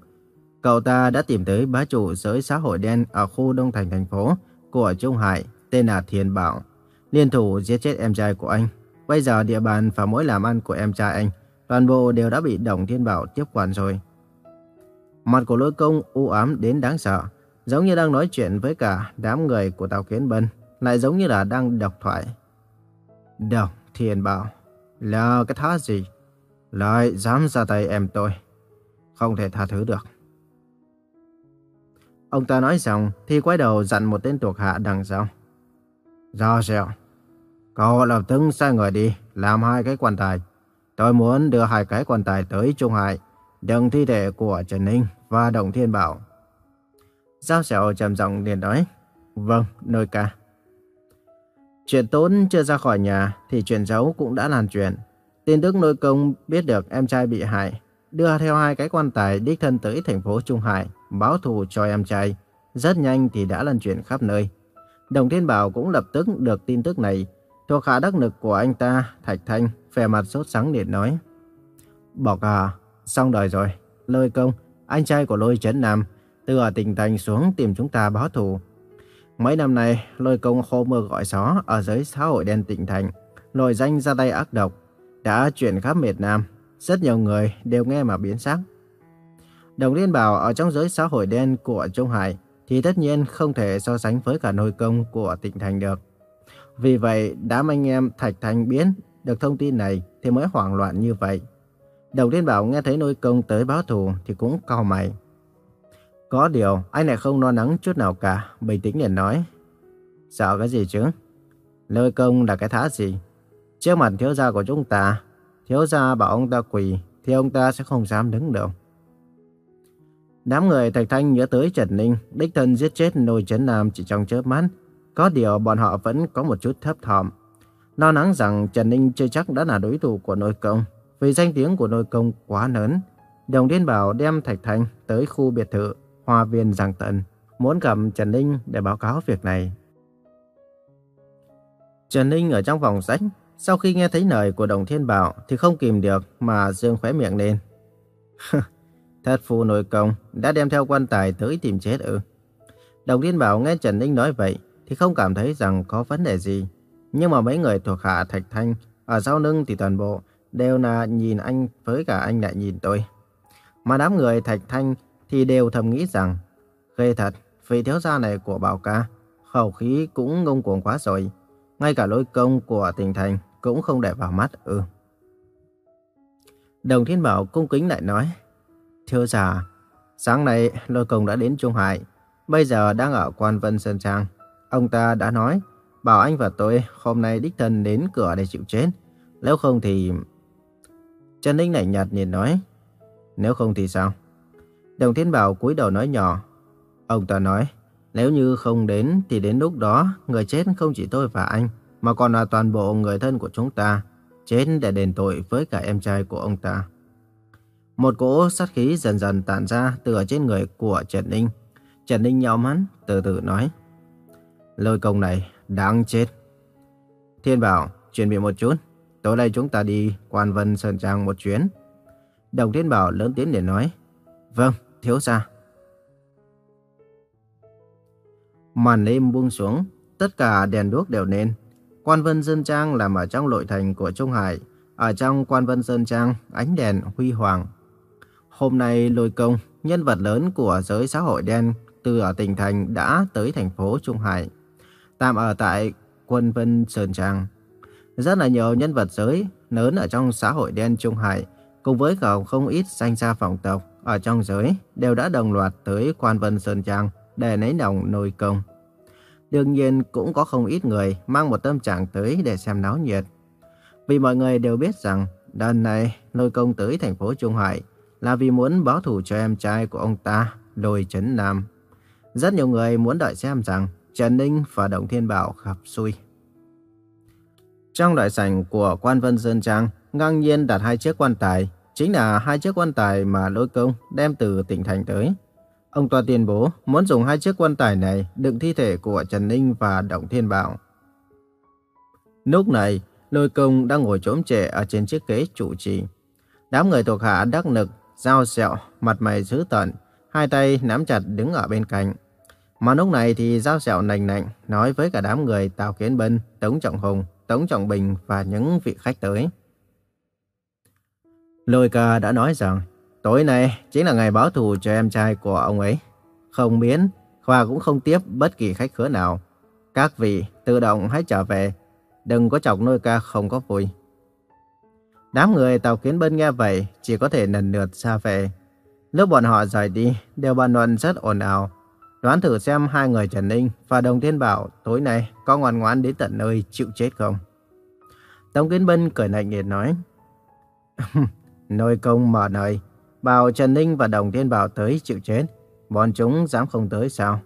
[SPEAKER 1] Cậu ta đã tìm tới bá chủ giới xã hội đen ở khu Đông Thành thành phố của Trung Hải tên là Thiên Bảo. Liên thủ giết chết em trai của anh Bây giờ địa bàn và mối làm ăn của em trai anh toàn bộ đều đã bị Đồng Thiên Bảo tiếp quản rồi. Mặt của lôi công u ám đến đáng sợ, giống như đang nói chuyện với cả đám người của Tào Kiến Bân, lại giống như là đang đọc thoại. Đồng Thiên Bảo, là cái thá gì? Lại dám ra tay em tôi, không thể tha thứ được. Ông ta nói xong thì quay đầu dặn một tên thuộc hạ đằng sau. Do sẹo, cậu lập tức sai người đi làm hai cái quan tài. Tôi muốn đưa hai cái quan tài tới Trung Hải, đựng thi thể của Trần Ninh và Đồng Thiên Bảo. Giao sẹo trầm giọng liền nói, vâng, nơi ca. Chuyện tốn chưa ra khỏi nhà thì chuyện giấu cũng đã lan truyền. Tin tức nội công biết được em trai bị hại, đưa theo hai cái quan tài đích thân tới thành phố Trung Hải, báo thù cho em trai. Rất nhanh thì đã lan truyền khắp nơi. Đồng Thiên Bảo cũng lập tức được tin tức này. Thuộc hạ đắc lực của anh ta, Thạch Thanh, vẻ mặt sốt sắng liền nói. Bọc à, xong đời rồi. Lôi công, anh trai của lôi chấn Nam, từ ở tỉnh thành xuống tìm chúng ta báo thù. Mấy năm nay, lôi công khô mưa gọi gió ở dưới xã hội đen tỉnh thành, nổi danh ra tay ác độc, đã chuyển khắp miền Nam. Rất nhiều người đều nghe mà biến sắc. Đồng Liên Bảo ở trong giới xã hội đen của Trung Hải thì tất nhiên không thể so sánh với cả nôi công của tỉnh thành được. Vì vậy, đám anh em Thạch Thành biến được thông tin này thì mới hoảng loạn như vậy. Đồng tiên Bảo nghe thấy nôi công tới báo thù thì cũng cau mày. Có điều, anh lại không lo lắng chút nào cả, bình tĩnh liền nói. Sợ cái gì chứ? Lôi công là cái thá gì? Trước mặt thiếu gia của chúng ta, thiếu gia bảo ông ta quỳ, thì ông ta sẽ không dám đứng được. Đám người Thạch Thanh nhớ tới Trần Ninh, đích thân giết chết nôi chấn Nam chỉ trong chớp mắt. Có điều bọn họ vẫn có một chút thấp thỏm. Lo lắng rằng Trần Ninh chưa chắc đã là đối thủ của nội công, vì danh tiếng của nội công quá lớn. Đồng Điên Bảo đem Thạch Thanh tới khu biệt thự Hoa Viên Giang Tận, muốn gặp Trần Ninh để báo cáo việc này. Trần Ninh ở trong vòng sách, sau khi nghe thấy lời của Đồng Thiên Bảo thì không kìm được mà dương khóe miệng lên. Thất phu nội công đã đem theo quan tài tới tìm chết ư. Đồng Thiên Bảo nghe Trần Ninh nói vậy thì không cảm thấy rằng có vấn đề gì. Nhưng mà mấy người thuộc hạ Thạch Thanh ở sau lưng thì toàn bộ đều là nhìn anh với cả anh lại nhìn tôi. Mà đám người Thạch Thanh thì đều thầm nghĩ rằng ghê thật, vị thiếu gia này của Bảo ca, khẩu khí cũng ngông cuồng quá rồi. Ngay cả lối công của tỉnh thành cũng không để vào mắt ư. Đồng Thiên Bảo cung kính lại nói, Thưa già, sáng nay lôi công đã đến Trung Hải, bây giờ đang ở quan Vân Sơn Trang. Ông ta đã nói, bảo anh và tôi hôm nay đích thân đến cửa để chịu chết. Nếu không thì... Trần Ninh lạnh nhạt nhìn nói, nếu không thì sao? Đồng Thiên Bảo cúi đầu nói nhỏ. Ông ta nói, nếu như không đến thì đến lúc đó người chết không chỉ tôi và anh, mà còn là toàn bộ người thân của chúng ta, chết để đền tội với cả em trai của ông ta. Một cỗ sát khí dần dần tản ra từ ở trên người của Trần Ninh. Trần Ninh nhíu mắt, từ từ nói. Lôi công này đáng chết. Thiên Bảo, chuẩn bị một chút. Tối nay chúng ta đi quan vân Sơn Trang một chuyến. Đồng Thiên Bảo lớn tiếng để nói. Vâng, thiếu gia. Màn đêm buông xuống, tất cả đèn đuốc đều lên. Quan Vân Sơn Trang làm ở trong nội thành của Trung Hải. Ở trong Quan Vân Sơn Trang, ánh đèn huy hoàng. Hôm nay Lôi Công, nhân vật lớn của giới xã hội đen từ ở tỉnh thành đã tới thành phố Trung Hải. Tạm ở tại Quân Vân Sơn Trang. Rất là nhiều nhân vật giới lớn ở trong xã hội đen Trung Hải, cùng với cả không ít danh gia vọng tộc ở trong giới đều đã đồng loạt tới Quan Vân Sơn Trang để lấy lòng nồi công. Đương nhiên cũng có không ít người mang một tâm trạng tới để xem náo nhiệt. Vì mọi người đều biết rằng lần này lôi công tới thành phố Trung Hải là vì muốn báo thù cho em trai của ông ta, Lôi Trấn Nam. Rất nhiều người muốn đợi xem rằng Trần Ninh và Đồng Thiên Bảo gặp xui. Trong đại sảnh của Quan Vân Sơn Trang, ngang nhiên đặt hai chiếc quan tài, chính là hai chiếc quan tài mà lôi công đem từ tỉnh thành tới. Ông Toa tuyên bố muốn dùng hai chiếc quan tài này đựng thi thể của Trần Ninh và Động Thiên Bảo. Lúc này, lôi công đang ngồi trốn trệ ở trên chiếc ghế chủ trì. Đám người thuộc hạ đắc lực, dao sẹo, mặt mày dữ tợn, hai tay nắm chặt đứng ở bên cạnh. Mà lúc này thì giao sẹo nành nạnh nói với cả đám người Tào Kiến Bân, Tống Trọng Hùng, Tống Trọng Bình và những vị khách tới. Lôi ca đã nói rằng tối nay chính là ngày báo thù cho em trai của ông ấy. Không miễn, khoa cũng không tiếp bất kỳ khách khứa nào. Các vị tự động hãy trở về, đừng có chọc lôi ca không có vui. Đám người tàu kiến bên nghe vậy chỉ có thể lần lượt xa về. Lúc bọn họ rời đi, đều bàn luận rất ồn ào. Đoán thử xem hai người Trần Ninh và Đồng Thiên Bảo tối nay có ngoan ngoãn đến tận nơi chịu chết không? Tống Kiến Bân cười lạnh nhạt nói. Nội công mở nơi, bảo Trần Ninh và Đồng Thiên Bảo tới chịu chết. Bọn chúng dám không tới sao?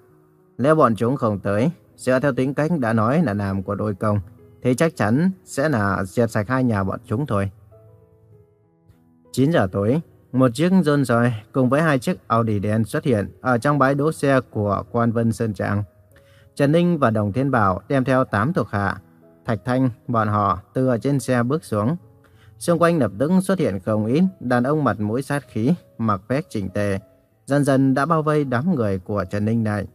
[SPEAKER 1] Nếu bọn chúng không tới, dựa theo tính cách đã nói là làm của đôi công, thì chắc chắn sẽ là diệt sạch hai nhà bọn chúng thôi. 9 giờ tối, một chiếc Rolls Royce cùng với hai chiếc Audi đen xuất hiện ở trong bãi đỗ xe của Quan Vân Sơn Trang. Trần Ninh và Đồng Thiên Bảo đem theo 8 thuộc hạ. Thạch Thanh, bọn họ từ ở trên xe bước xuống. Xung quanh lập tức xuất hiện không ít đàn ông mặt mũi sát khí, mặc vest chỉnh tề. Dần dần đã bao vây đám người của Trần Ninh này.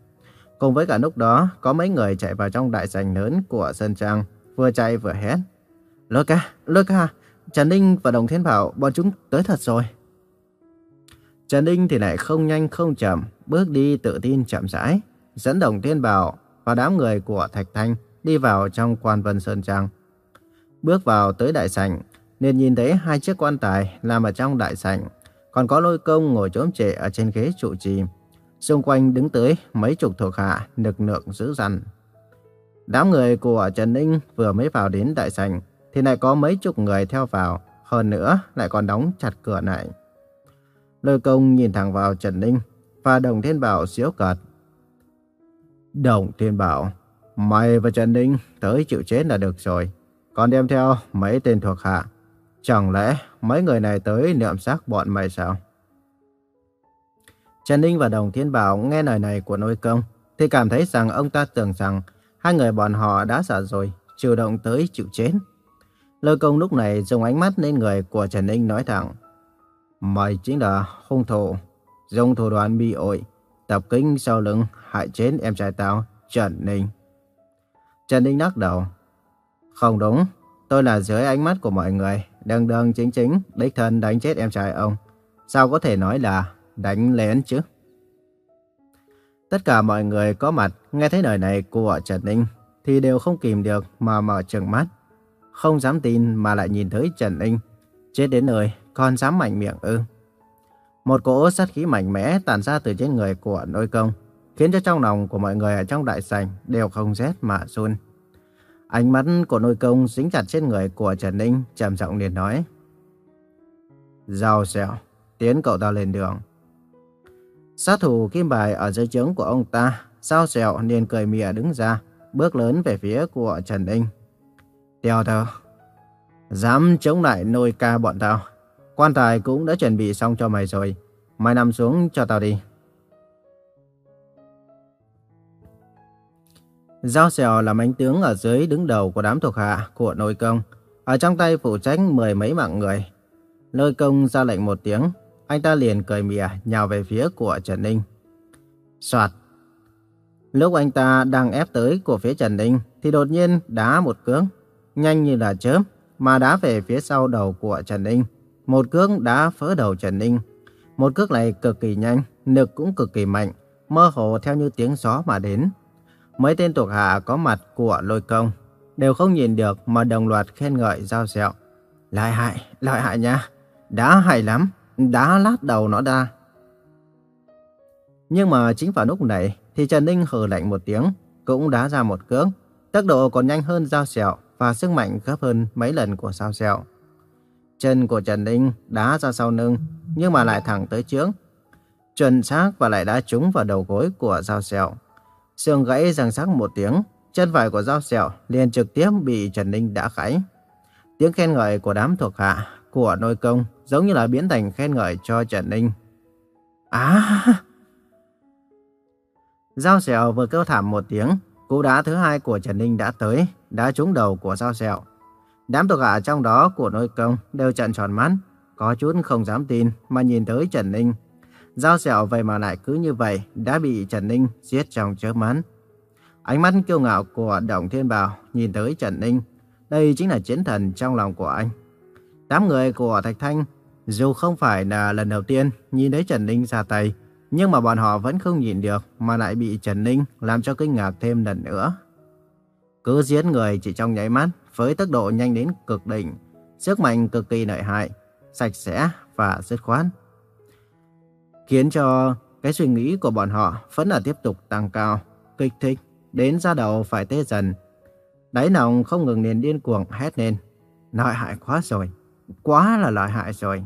[SPEAKER 1] Cùng với cả lúc đó, có mấy người chạy vào trong đại sảnh lớn của Sơn Trang, vừa chạy vừa hét. Lôi ca, lôi ca, Trần Ninh và Đồng Thiên Bảo bọn chúng tới thật rồi. Trần Đinh thì lại không nhanh không chậm, bước đi tự tin chậm rãi, dẫn Đồng Thiên Bảo và đám người của Thạch Thanh đi vào trong quan vân Sơn Trang. Bước vào tới đại sảnh, liền nhìn thấy hai chiếc quan tài làm ở trong đại sảnh, còn có lôi công ngồi trốn trệ ở trên ghế trụ trì. Xung quanh đứng tới mấy chục thuộc hạ nực nượng dữ dằn. Đám người của Trần Ninh vừa mới vào đến đại sảnh, thì lại có mấy chục người theo vào, hơn nữa lại còn đóng chặt cửa lại. Lôi công nhìn thẳng vào Trần Ninh và Đồng Thiên Bảo xíu cợt. Đồng Thiên Bảo, mày và Trần Ninh tới chịu chết là được rồi, còn đem theo mấy tên thuộc hạ. Chẳng lẽ mấy người này tới niệm xác bọn mày sao? Trần Ninh và Đồng Thiên Bảo nghe lời này của nôi công thì cảm thấy rằng ông ta tưởng rằng hai người bọn họ đã sợ rồi, chủ động tới chịu chết. Lôi công lúc này dùng ánh mắt lên người của Trần Ninh nói thẳng. Mày chính là hung thủ, dùng thủ đoạn bị ổi, tập kính sau lưng hại chết em trai tao, Trần Ninh. Trần Ninh lắc đầu. Không đúng, tôi là dưới ánh mắt của mọi người, đường đường chính chính, đích thân đánh chết em trai ông. Sao có thể nói là đánh lén chứ? Tất cả mọi người có mặt nghe thấy lời này của Trần Ninh thì đều không kìm được mà mở trừng mắt không dám tin mà lại nhìn thấy Trần Ninh. Chết đến nơi, còn dám mạnh miệng ư. Một cỗ sát khí mạnh mẽ tàn ra từ trên người của nội công, khiến cho trong lòng của mọi người ở trong đại sảnh đều không rét mà run. Ánh mắt của nội công dính chặt trên người của Trần Ninh, trầm giọng liền nói. Giao xẻo, tiến cậu ta lên đường. Sát thủ kim bài ở dưới trướng của ông ta, Giao xẻo liền cười mỉa đứng ra, bước lớn về phía của Trần Ninh. Tiểu thơ, dám chống lại nôi ca bọn tao. Quan tài cũng đã chuẩn bị xong cho mày rồi. Mày nằm xuống cho tao đi. Giao xèo là mánh tướng ở dưới đứng đầu của đám thuộc hạ của nội công. Ở trong tay phụ trách mười mấy mạng người. Nội công ra lệnh một tiếng, anh ta liền cười mỉa nhào về phía của Trần Ninh. Soạt. Lúc anh ta đang ép tới của phía Trần Ninh thì đột nhiên đá một cước nhanh như là chớp, mà đá về phía sau đầu của Trần Ninh. Một cước đá phỡ đầu Trần Ninh. Một cước này cực kỳ nhanh, lực cũng cực kỳ mạnh, mơ hồ theo như tiếng gió mà đến. Mấy tên thuộc hạ có mặt của lôi công, đều không nhìn được mà đồng loạt khen ngợi giao sẹo. Lại hại, lại hại nha, đá hay lắm, đá lát đầu nó ra. Nhưng mà chính vào lúc này thì Trần Ninh hừ lạnh một tiếng, cũng đá ra một cước. Tốc độ còn nhanh hơn giao sẹo, và sức mạnh gấp hơn mấy lần của Giao sẹo. Chân của Trần Ninh đá ra sau lưng, nhưng mà lại thẳng tới trước. Chuẩn xác và lại đá trúng vào đầu gối của Giao Sẹo. Xương gãy răng sắc một tiếng, chân phải của Giao Sẹo liền trực tiếp bị Trần Ninh đã gãy. Tiếng khen ngợi của đám thuộc hạ của nội công giống như là biến thành khen ngợi cho Trần Ninh. Á! Giao Sẹo vừa kêu thảm một tiếng, cú đá thứ hai của Trần Ninh đã tới, đã trúng đầu của Giao Sẹo. Đám thuộc hạ trong đó của nội công đều trợn tròn mắt, có chút không dám tin mà nhìn tới Trần Ninh. Giao Sẹo vậy mà lại cứ như vậy đã bị Trần Ninh giết trong chớp mắt. Ánh mắt kiêu ngạo của Đồng Thiên Bảo nhìn tới Trần Ninh. Đây chính là chiến thần trong lòng của anh. Đám người của Thạch Thanh Dù không phải là lần đầu tiên nhìn thấy Trần Ninh ra tay, nhưng mà bọn họ vẫn không nhìn được mà lại bị Trần Ninh làm cho kinh ngạc thêm lần nữa. Cứ giết người chỉ trong nháy mắt với tốc độ nhanh đến cực đỉnh, sức mạnh cực kỳ lợi hại, sạch sẽ và dứt khoát. Khiến cho cái suy nghĩ của bọn họ vẫn là tiếp tục tăng cao, kích thích, đến ra đầu phải tê dần. Đáy lòng không ngừng liền điên cuồng hét lên. Lợi hại quá rồi, quá là lợi hại rồi.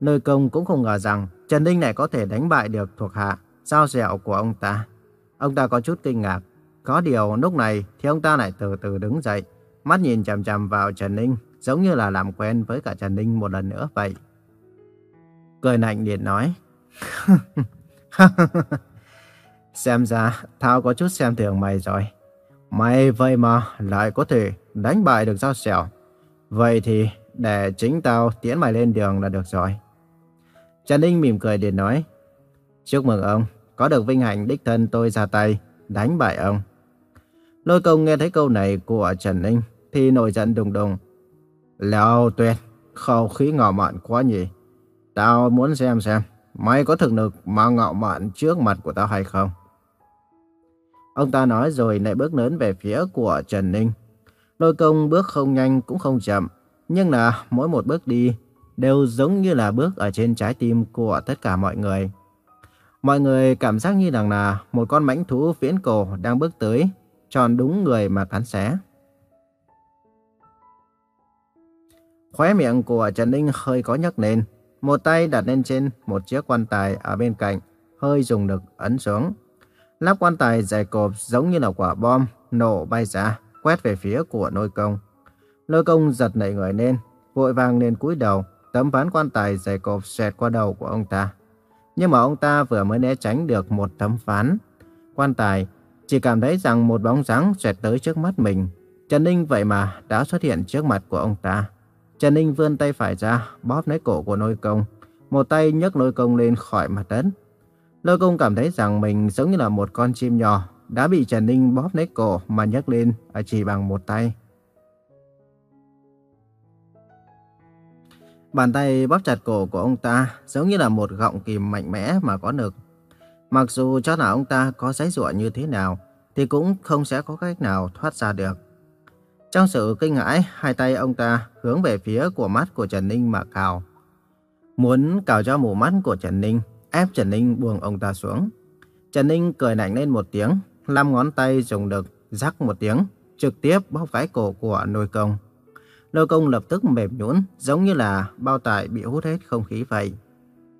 [SPEAKER 1] Nơi công cũng không ngờ rằng Trần Ninh này có thể đánh bại được thuộc hạ, sao dẻo của ông ta. Ông ta có chút kinh ngạc. Có điều lúc này thì ông ta lại từ từ đứng dậy, mắt nhìn chằm chằm vào Trần Ninh, giống như là làm quen với cả Trần Ninh một lần nữa vậy. Cười lạnh điện nói. xem ra Thao có chút xem thường mày rồi. Mày vậy mà lại có thể đánh bại được Giao Xẻo. Vậy thì để chính tao tiến mày lên đường là được rồi. Trần Ninh mỉm cười điện nói. Chúc mừng ông, có được vinh hạnh đích thân tôi ra tay, đánh bại ông. Lôi công nghe thấy câu này của Trần Ninh thì nổi giận đùng đùng. Lão tuyệt, khẩu khí ngạo mạn quá nhỉ. Tao muốn xem xem, mày có thực lực mà ngạo mạn trước mặt của tao hay không? Ông ta nói rồi lại bước lớn về phía của Trần Ninh. Lôi công bước không nhanh cũng không chậm, nhưng là mỗi một bước đi đều giống như là bước ở trên trái tim của tất cả mọi người. Mọi người cảm giác như rằng là một con mãnh thú viễn cổ đang bước tới, tròn đúng người mà cắn xé. Khóe miệng của Trần Ninh hơi có nhấc lên, một tay đặt lên trên một chiếc quan tài ở bên cạnh, hơi dùng lực ấn xuống. Lắp quan tài dày cộp giống như là quả bom, nổ bay ra, quét về phía của nôi công. Nôi công giật nảy người lên, vội vàng lên cúi đầu, tấm ván quan tài dày cộp xẹt qua đầu của ông ta. Nhưng mà ông ta vừa mới né tránh được một tấm ván. Quan tài chỉ cảm thấy rằng một bóng dáng xoẹt tới trước mắt mình. Trần Ninh vậy mà đã xuất hiện trước mặt của ông ta. Trần Ninh vươn tay phải ra, bóp lấy cổ của nôi công. Một tay nhấc nôi công lên khỏi mặt đất. Nôi công cảm thấy rằng mình giống như là một con chim nhỏ đã bị Trần Ninh bóp lấy cổ mà nhấc lên à, chỉ bằng một tay. Bàn tay bóp chặt cổ của ông ta giống như là một gọng kìm mạnh mẽ mà có lực. Mặc dù cho là ông ta có giấy rủa như thế nào thì cũng không sẽ có cách nào thoát ra được. Trong sự kinh hãi, hai tay ông ta hướng về phía của mắt của Trần Ninh mà cào. Muốn cào cho mù mắt của Trần Ninh, ép Trần Ninh buông ông ta xuống. Trần Ninh cười lạnh lên một tiếng, năm ngón tay dùng lực, rắc một tiếng, trực tiếp bóc cái cổ của nôi công. Nôi công lập tức mềm nhũn, giống như là bao tải bị hút hết không khí vậy.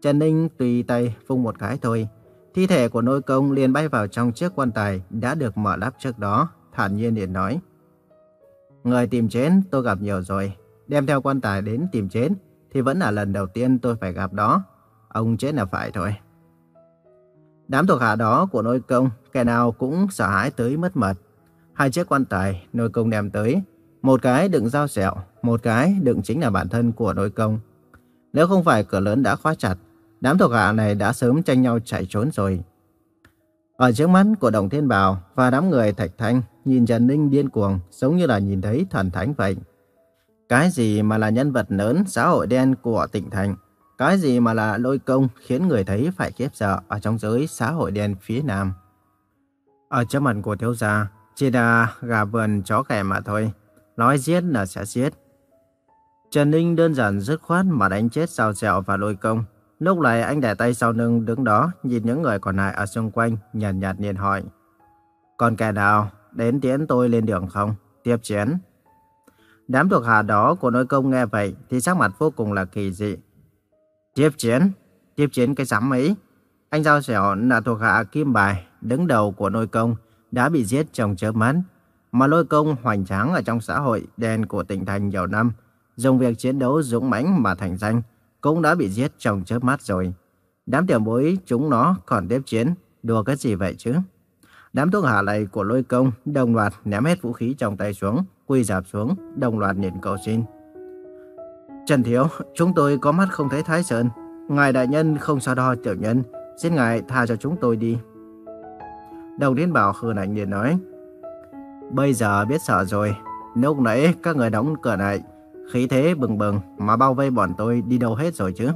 [SPEAKER 1] Trần Ninh tùy tay phun một cái thôi. Thi thể của nôi công liền bay vào trong chiếc quan tài đã được mở lắp trước đó, thản nhiên liền nói. Người tìm chết tôi gặp nhiều rồi, đem theo quan tài đến tìm chết thì vẫn là lần đầu tiên tôi phải gặp đó. Ông chết là phải thôi. Đám thuộc hạ đó của nôi công, kẻ nào cũng sợ hãi tới mất mật. Hai chiếc quan tài nôi công đem tới, một cái đựng dao sẹo, một cái đựng chính là bản thân của nội công. Nếu không phải cửa lớn đã khóa chặt, đám thuộc hạ này đã sớm tranh nhau chạy trốn rồi. Ở trước mắt của Đồng Thiên Bảo và đám người Thạch Thanh nhìn Trần Ninh điên cuồng giống như là nhìn thấy thần thánh vậy. Cái gì mà là nhân vật lớn xã hội đen của tỉnh thành? Cái gì mà là lôi công khiến người thấy phải khiếp sợ ở trong giới xã hội đen phía Nam? Ở trước mặt của thiếu gia, chỉ là gà vườn chó kẻ mà thôi. Nói giết là sẽ giết. Trần Ninh đơn giản dứt khoát mà đánh chết Sao Sẹo và Lôi Công. Lúc này anh để tay sau lưng đứng đó, nhìn những người còn lại ở xung quanh, nhàn nhạt liền hỏi. Còn kẻ nào đến tiễn tôi lên đường không? Tiếp chiến. Đám thuộc hạ đó của nội công nghe vậy thì sắc mặt vô cùng là kỳ dị. Tiếp chiến? Tiếp chiến cái sắm ấy? Anh Giao Sẻo là thuộc hạ Kim Bài, đứng đầu của nội công, đã bị giết trong chớp mắt mà lôi công hoành tráng ở trong xã hội đen của tỉnh thành nhiều năm, dùng việc chiến đấu dũng mãnh mà thành danh, cũng đã bị giết trong chớp mắt rồi. Đám tiểu bối chúng nó còn tiếp chiến, đùa cái gì vậy chứ? Đám thuốc hạ này của lôi công đồng loạt ném hết vũ khí trong tay xuống, quy dạp xuống, đồng loạt nhìn cầu xin. Trần Thiếu, chúng tôi có mắt không thấy Thái Sơn. Ngài đại nhân không so đo tiểu nhân, xin ngài tha cho chúng tôi đi. Đồng Thiên Bảo hừ lạnh liền nói. Bây giờ biết sợ rồi. Lúc nãy các người đóng cửa này khí thế bừng bừng mà bao vây bọn tôi đi đâu hết rồi chứ?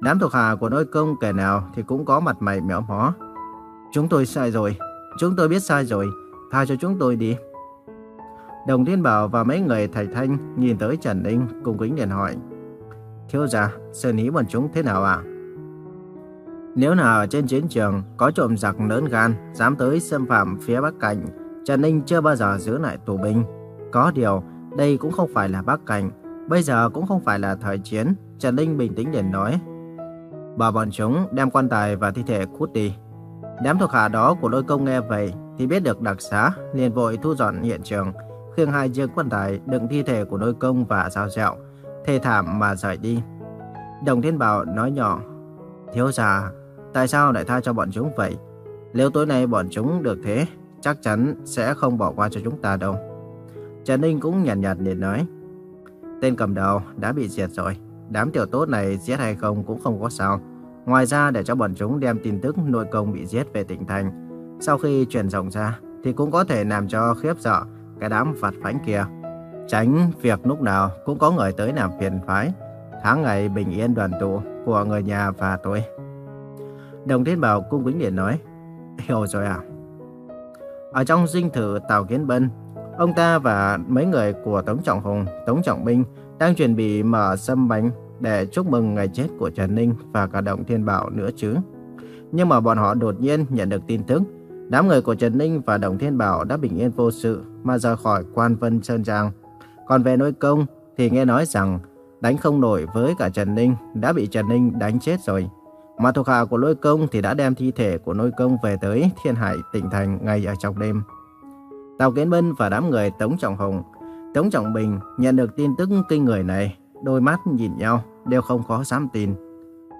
[SPEAKER 1] Đám thuộc hạ của nội công kẻ nào thì cũng có mặt mày méo mó. Chúng tôi sai rồi, chúng tôi biết sai rồi, tha cho chúng tôi đi. Đồng Thiên Bảo và mấy người thầy Thanh nhìn tới Trần Ninh cùng kính điện hỏi. Thiếu gia, xử lý bọn chúng thế nào ạ? Nếu nào ở trên chiến trường có trộm giặc lớn gan dám tới xâm phạm phía Bắc Cảnh, Trần Ninh chưa bao giờ giữ lại tù binh. Có điều, đây cũng không phải là Bắc Cảnh, bây giờ cũng không phải là thời chiến, Trần Linh bình tĩnh để nói. Bảo bọn chúng đem quan tài và thi thể cút đi. Đám thuộc hạ đó của đôi công nghe vậy thì biết được đặc xá, liền vội thu dọn hiện trường, khiêng hai chiếc quan tài đựng thi thể của đôi công và sao dẹo, thê thảm mà rời đi. Đồng Thiên Bảo nói nhỏ, thiếu già, tại sao lại tha cho bọn chúng vậy? Nếu tối nay bọn chúng được thế, chắc chắn sẽ không bỏ qua cho chúng ta đâu. Trần Ninh cũng nhàn nhạt liền nói, tên cầm đầu đã bị diệt rồi, đám tiểu tốt này giết hay không cũng không có sao. Ngoài ra để cho bọn chúng đem tin tức nội công bị giết về tỉnh thành, sau khi truyền rộng ra thì cũng có thể làm cho khiếp sợ cái đám phạt phánh kia. Tránh việc lúc nào cũng có người tới làm phiền phái, tháng ngày bình yên đoàn tụ của người nhà và tôi. Đồng Thiên Bảo cung kính điện nói, hiểu rồi à? Ở trong dinh thự Tàu Kiến Bân, ông ta và mấy người của Tống Trọng Hùng, Tống Trọng minh đang chuẩn bị mở sâm bánh để chúc mừng ngày chết của Trần Ninh và cả động Thiên Bảo nữa chứ. Nhưng mà bọn họ đột nhiên nhận được tin tức, đám người của Trần Ninh và động Thiên Bảo đã bình yên vô sự mà rời khỏi quan vân Sơn Trang. Còn về nội công thì nghe nói rằng đánh không nổi với cả Trần Ninh đã bị Trần Ninh đánh chết rồi. Mà thuộc hạ của Lôi Công thì đã đem thi thể của Lôi Công về tới Thiên Hải tỉnh thành ngay ở trong đêm. Tào Kiến Bân và đám người Tống Trọng Hùng, Tống Trọng Bình nhận được tin tức kinh người này, đôi mắt nhìn nhau, đều không có dám tin.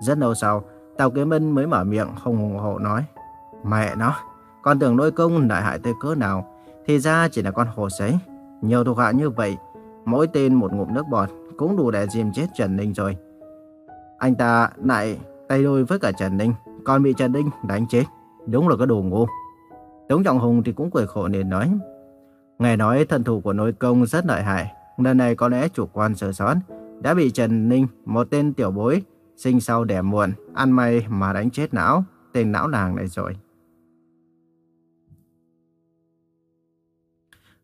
[SPEAKER 1] Rất lâu sau, Tào Kiến Bân mới mở miệng hùng hùng hộ nói, Mẹ nó, con tưởng Lôi Công đại hại tới cỡ nào, thì ra chỉ là con hồ sấy. Nhiều thuộc hạ như vậy, mỗi tên một ngụm nước bọt cũng đủ để dìm chết Trần Ninh rồi. Anh ta lại tay đôi với cả Trần Ninh, còn bị Trần Ninh đánh chết. Đúng là cái đồ ngu. Tống Trọng Hùng thì cũng cười khổ nên nói. Nghe nói thần thủ của nội công rất lợi hại. Lần này có lẽ chủ quan sơ sót. Đã bị Trần Ninh, một tên tiểu bối, sinh sau đẻ muộn, ăn may mà đánh chết não, tên não làng này rồi.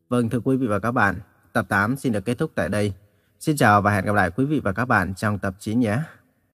[SPEAKER 1] Vâng thưa quý vị và các bạn, tập 8 xin được kết thúc tại đây. Xin chào và hẹn gặp lại quý vị và các bạn trong tập 9 nhé.